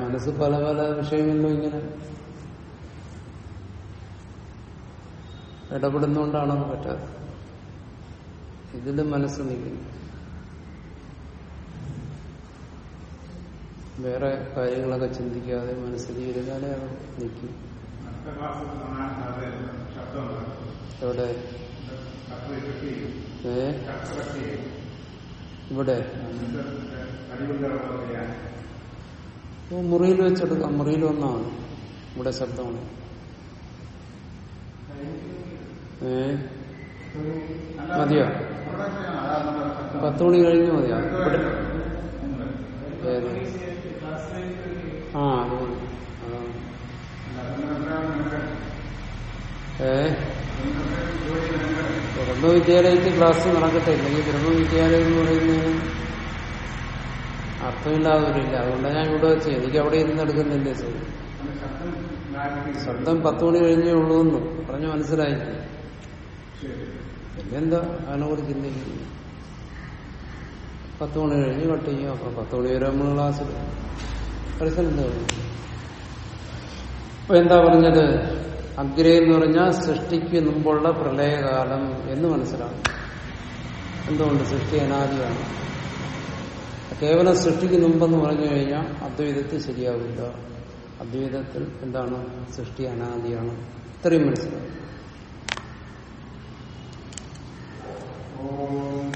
മനസ്സ് പല പല വിഷയങ്ങളിലും ഇങ്ങനെ ഇടപെടുന്നോണ്ടാണെന്ന് പറ്റാതെ ഇതിലും മനസ്സ് നീങ്ങുന്നു വേറെ കാര്യങ്ങളൊക്കെ ചിന്തിക്കാതെ മനസ്സിൽ ഇരുന്നാലേ അത് നിൽക്കും. ഇവിടെ. മുറിയിൽ വെച്ചെടുക്കാം. മുറിയിൽ ഒന്നാണ് ഇവിടെ ശബ്ദമാണ്. ഏ? മതിയോ? പത്ത് മണി കഴിഞ്ഞ് മതിയോ? ആ അത് മതി അതാണ് ഏ ബ്രഹ്മവിദ്യാലയത്തിൽ ക്ലാസ് നടക്കട്ടെ. ഇല്ലെങ്കിൽ ബ്രഹ്മവിദ്യാലയം എന്ന് പറയുന്നതിന് അർത്ഥമില്ലാതൊരില്ല അതുകൊണ്ടാണ് ഞാൻ ഇവിടെ വെച്ച് എനിക്ക് അവിടെ ഇരുന്ന് എടുക്കുന്നില്ലേ ശരി ശബ്ദം പത്ത് മണി കഴിഞ്ഞേ ഉള്ളൂ എന്ന്. പറഞ്ഞ് മനസ്സിലായി പിന്നെന്താ? അതിനെക്കുറിച്ച് ചിന്തിക്കുന്നു പത്ത് മണി കഴിഞ്ഞ് കട്ട് ചെയ്യും. അപ്പൊ പത്ത് മണി വരെ നമ്മൾ ക്ലാസ്സിൽ അപ്പൊ എന്താ പറഞ്ഞത്? അഗ്രേ എന്ന് പറഞ്ഞാൽ സൃഷ്ടിക്ക് മുമ്പുള്ള പ്രളയകാലം എന്ന് മനസ്സിലാക്കും. എന്തുകൊണ്ട്? സൃഷ്ടി അനാദിയാണ്. കേവലം സൃഷ്ടിക്ക് മുമ്പെന്ന് പറഞ്ഞു കഴിഞ്ഞാൽ അദ്വൈതത്തിൽ ശരിയാവില്ല. അദ്വൈതത്തിൽ എന്താണ്? സൃഷ്ടി അനാദിയാണ്. ഇത്രയും മനസ്സിലാവും. ഓം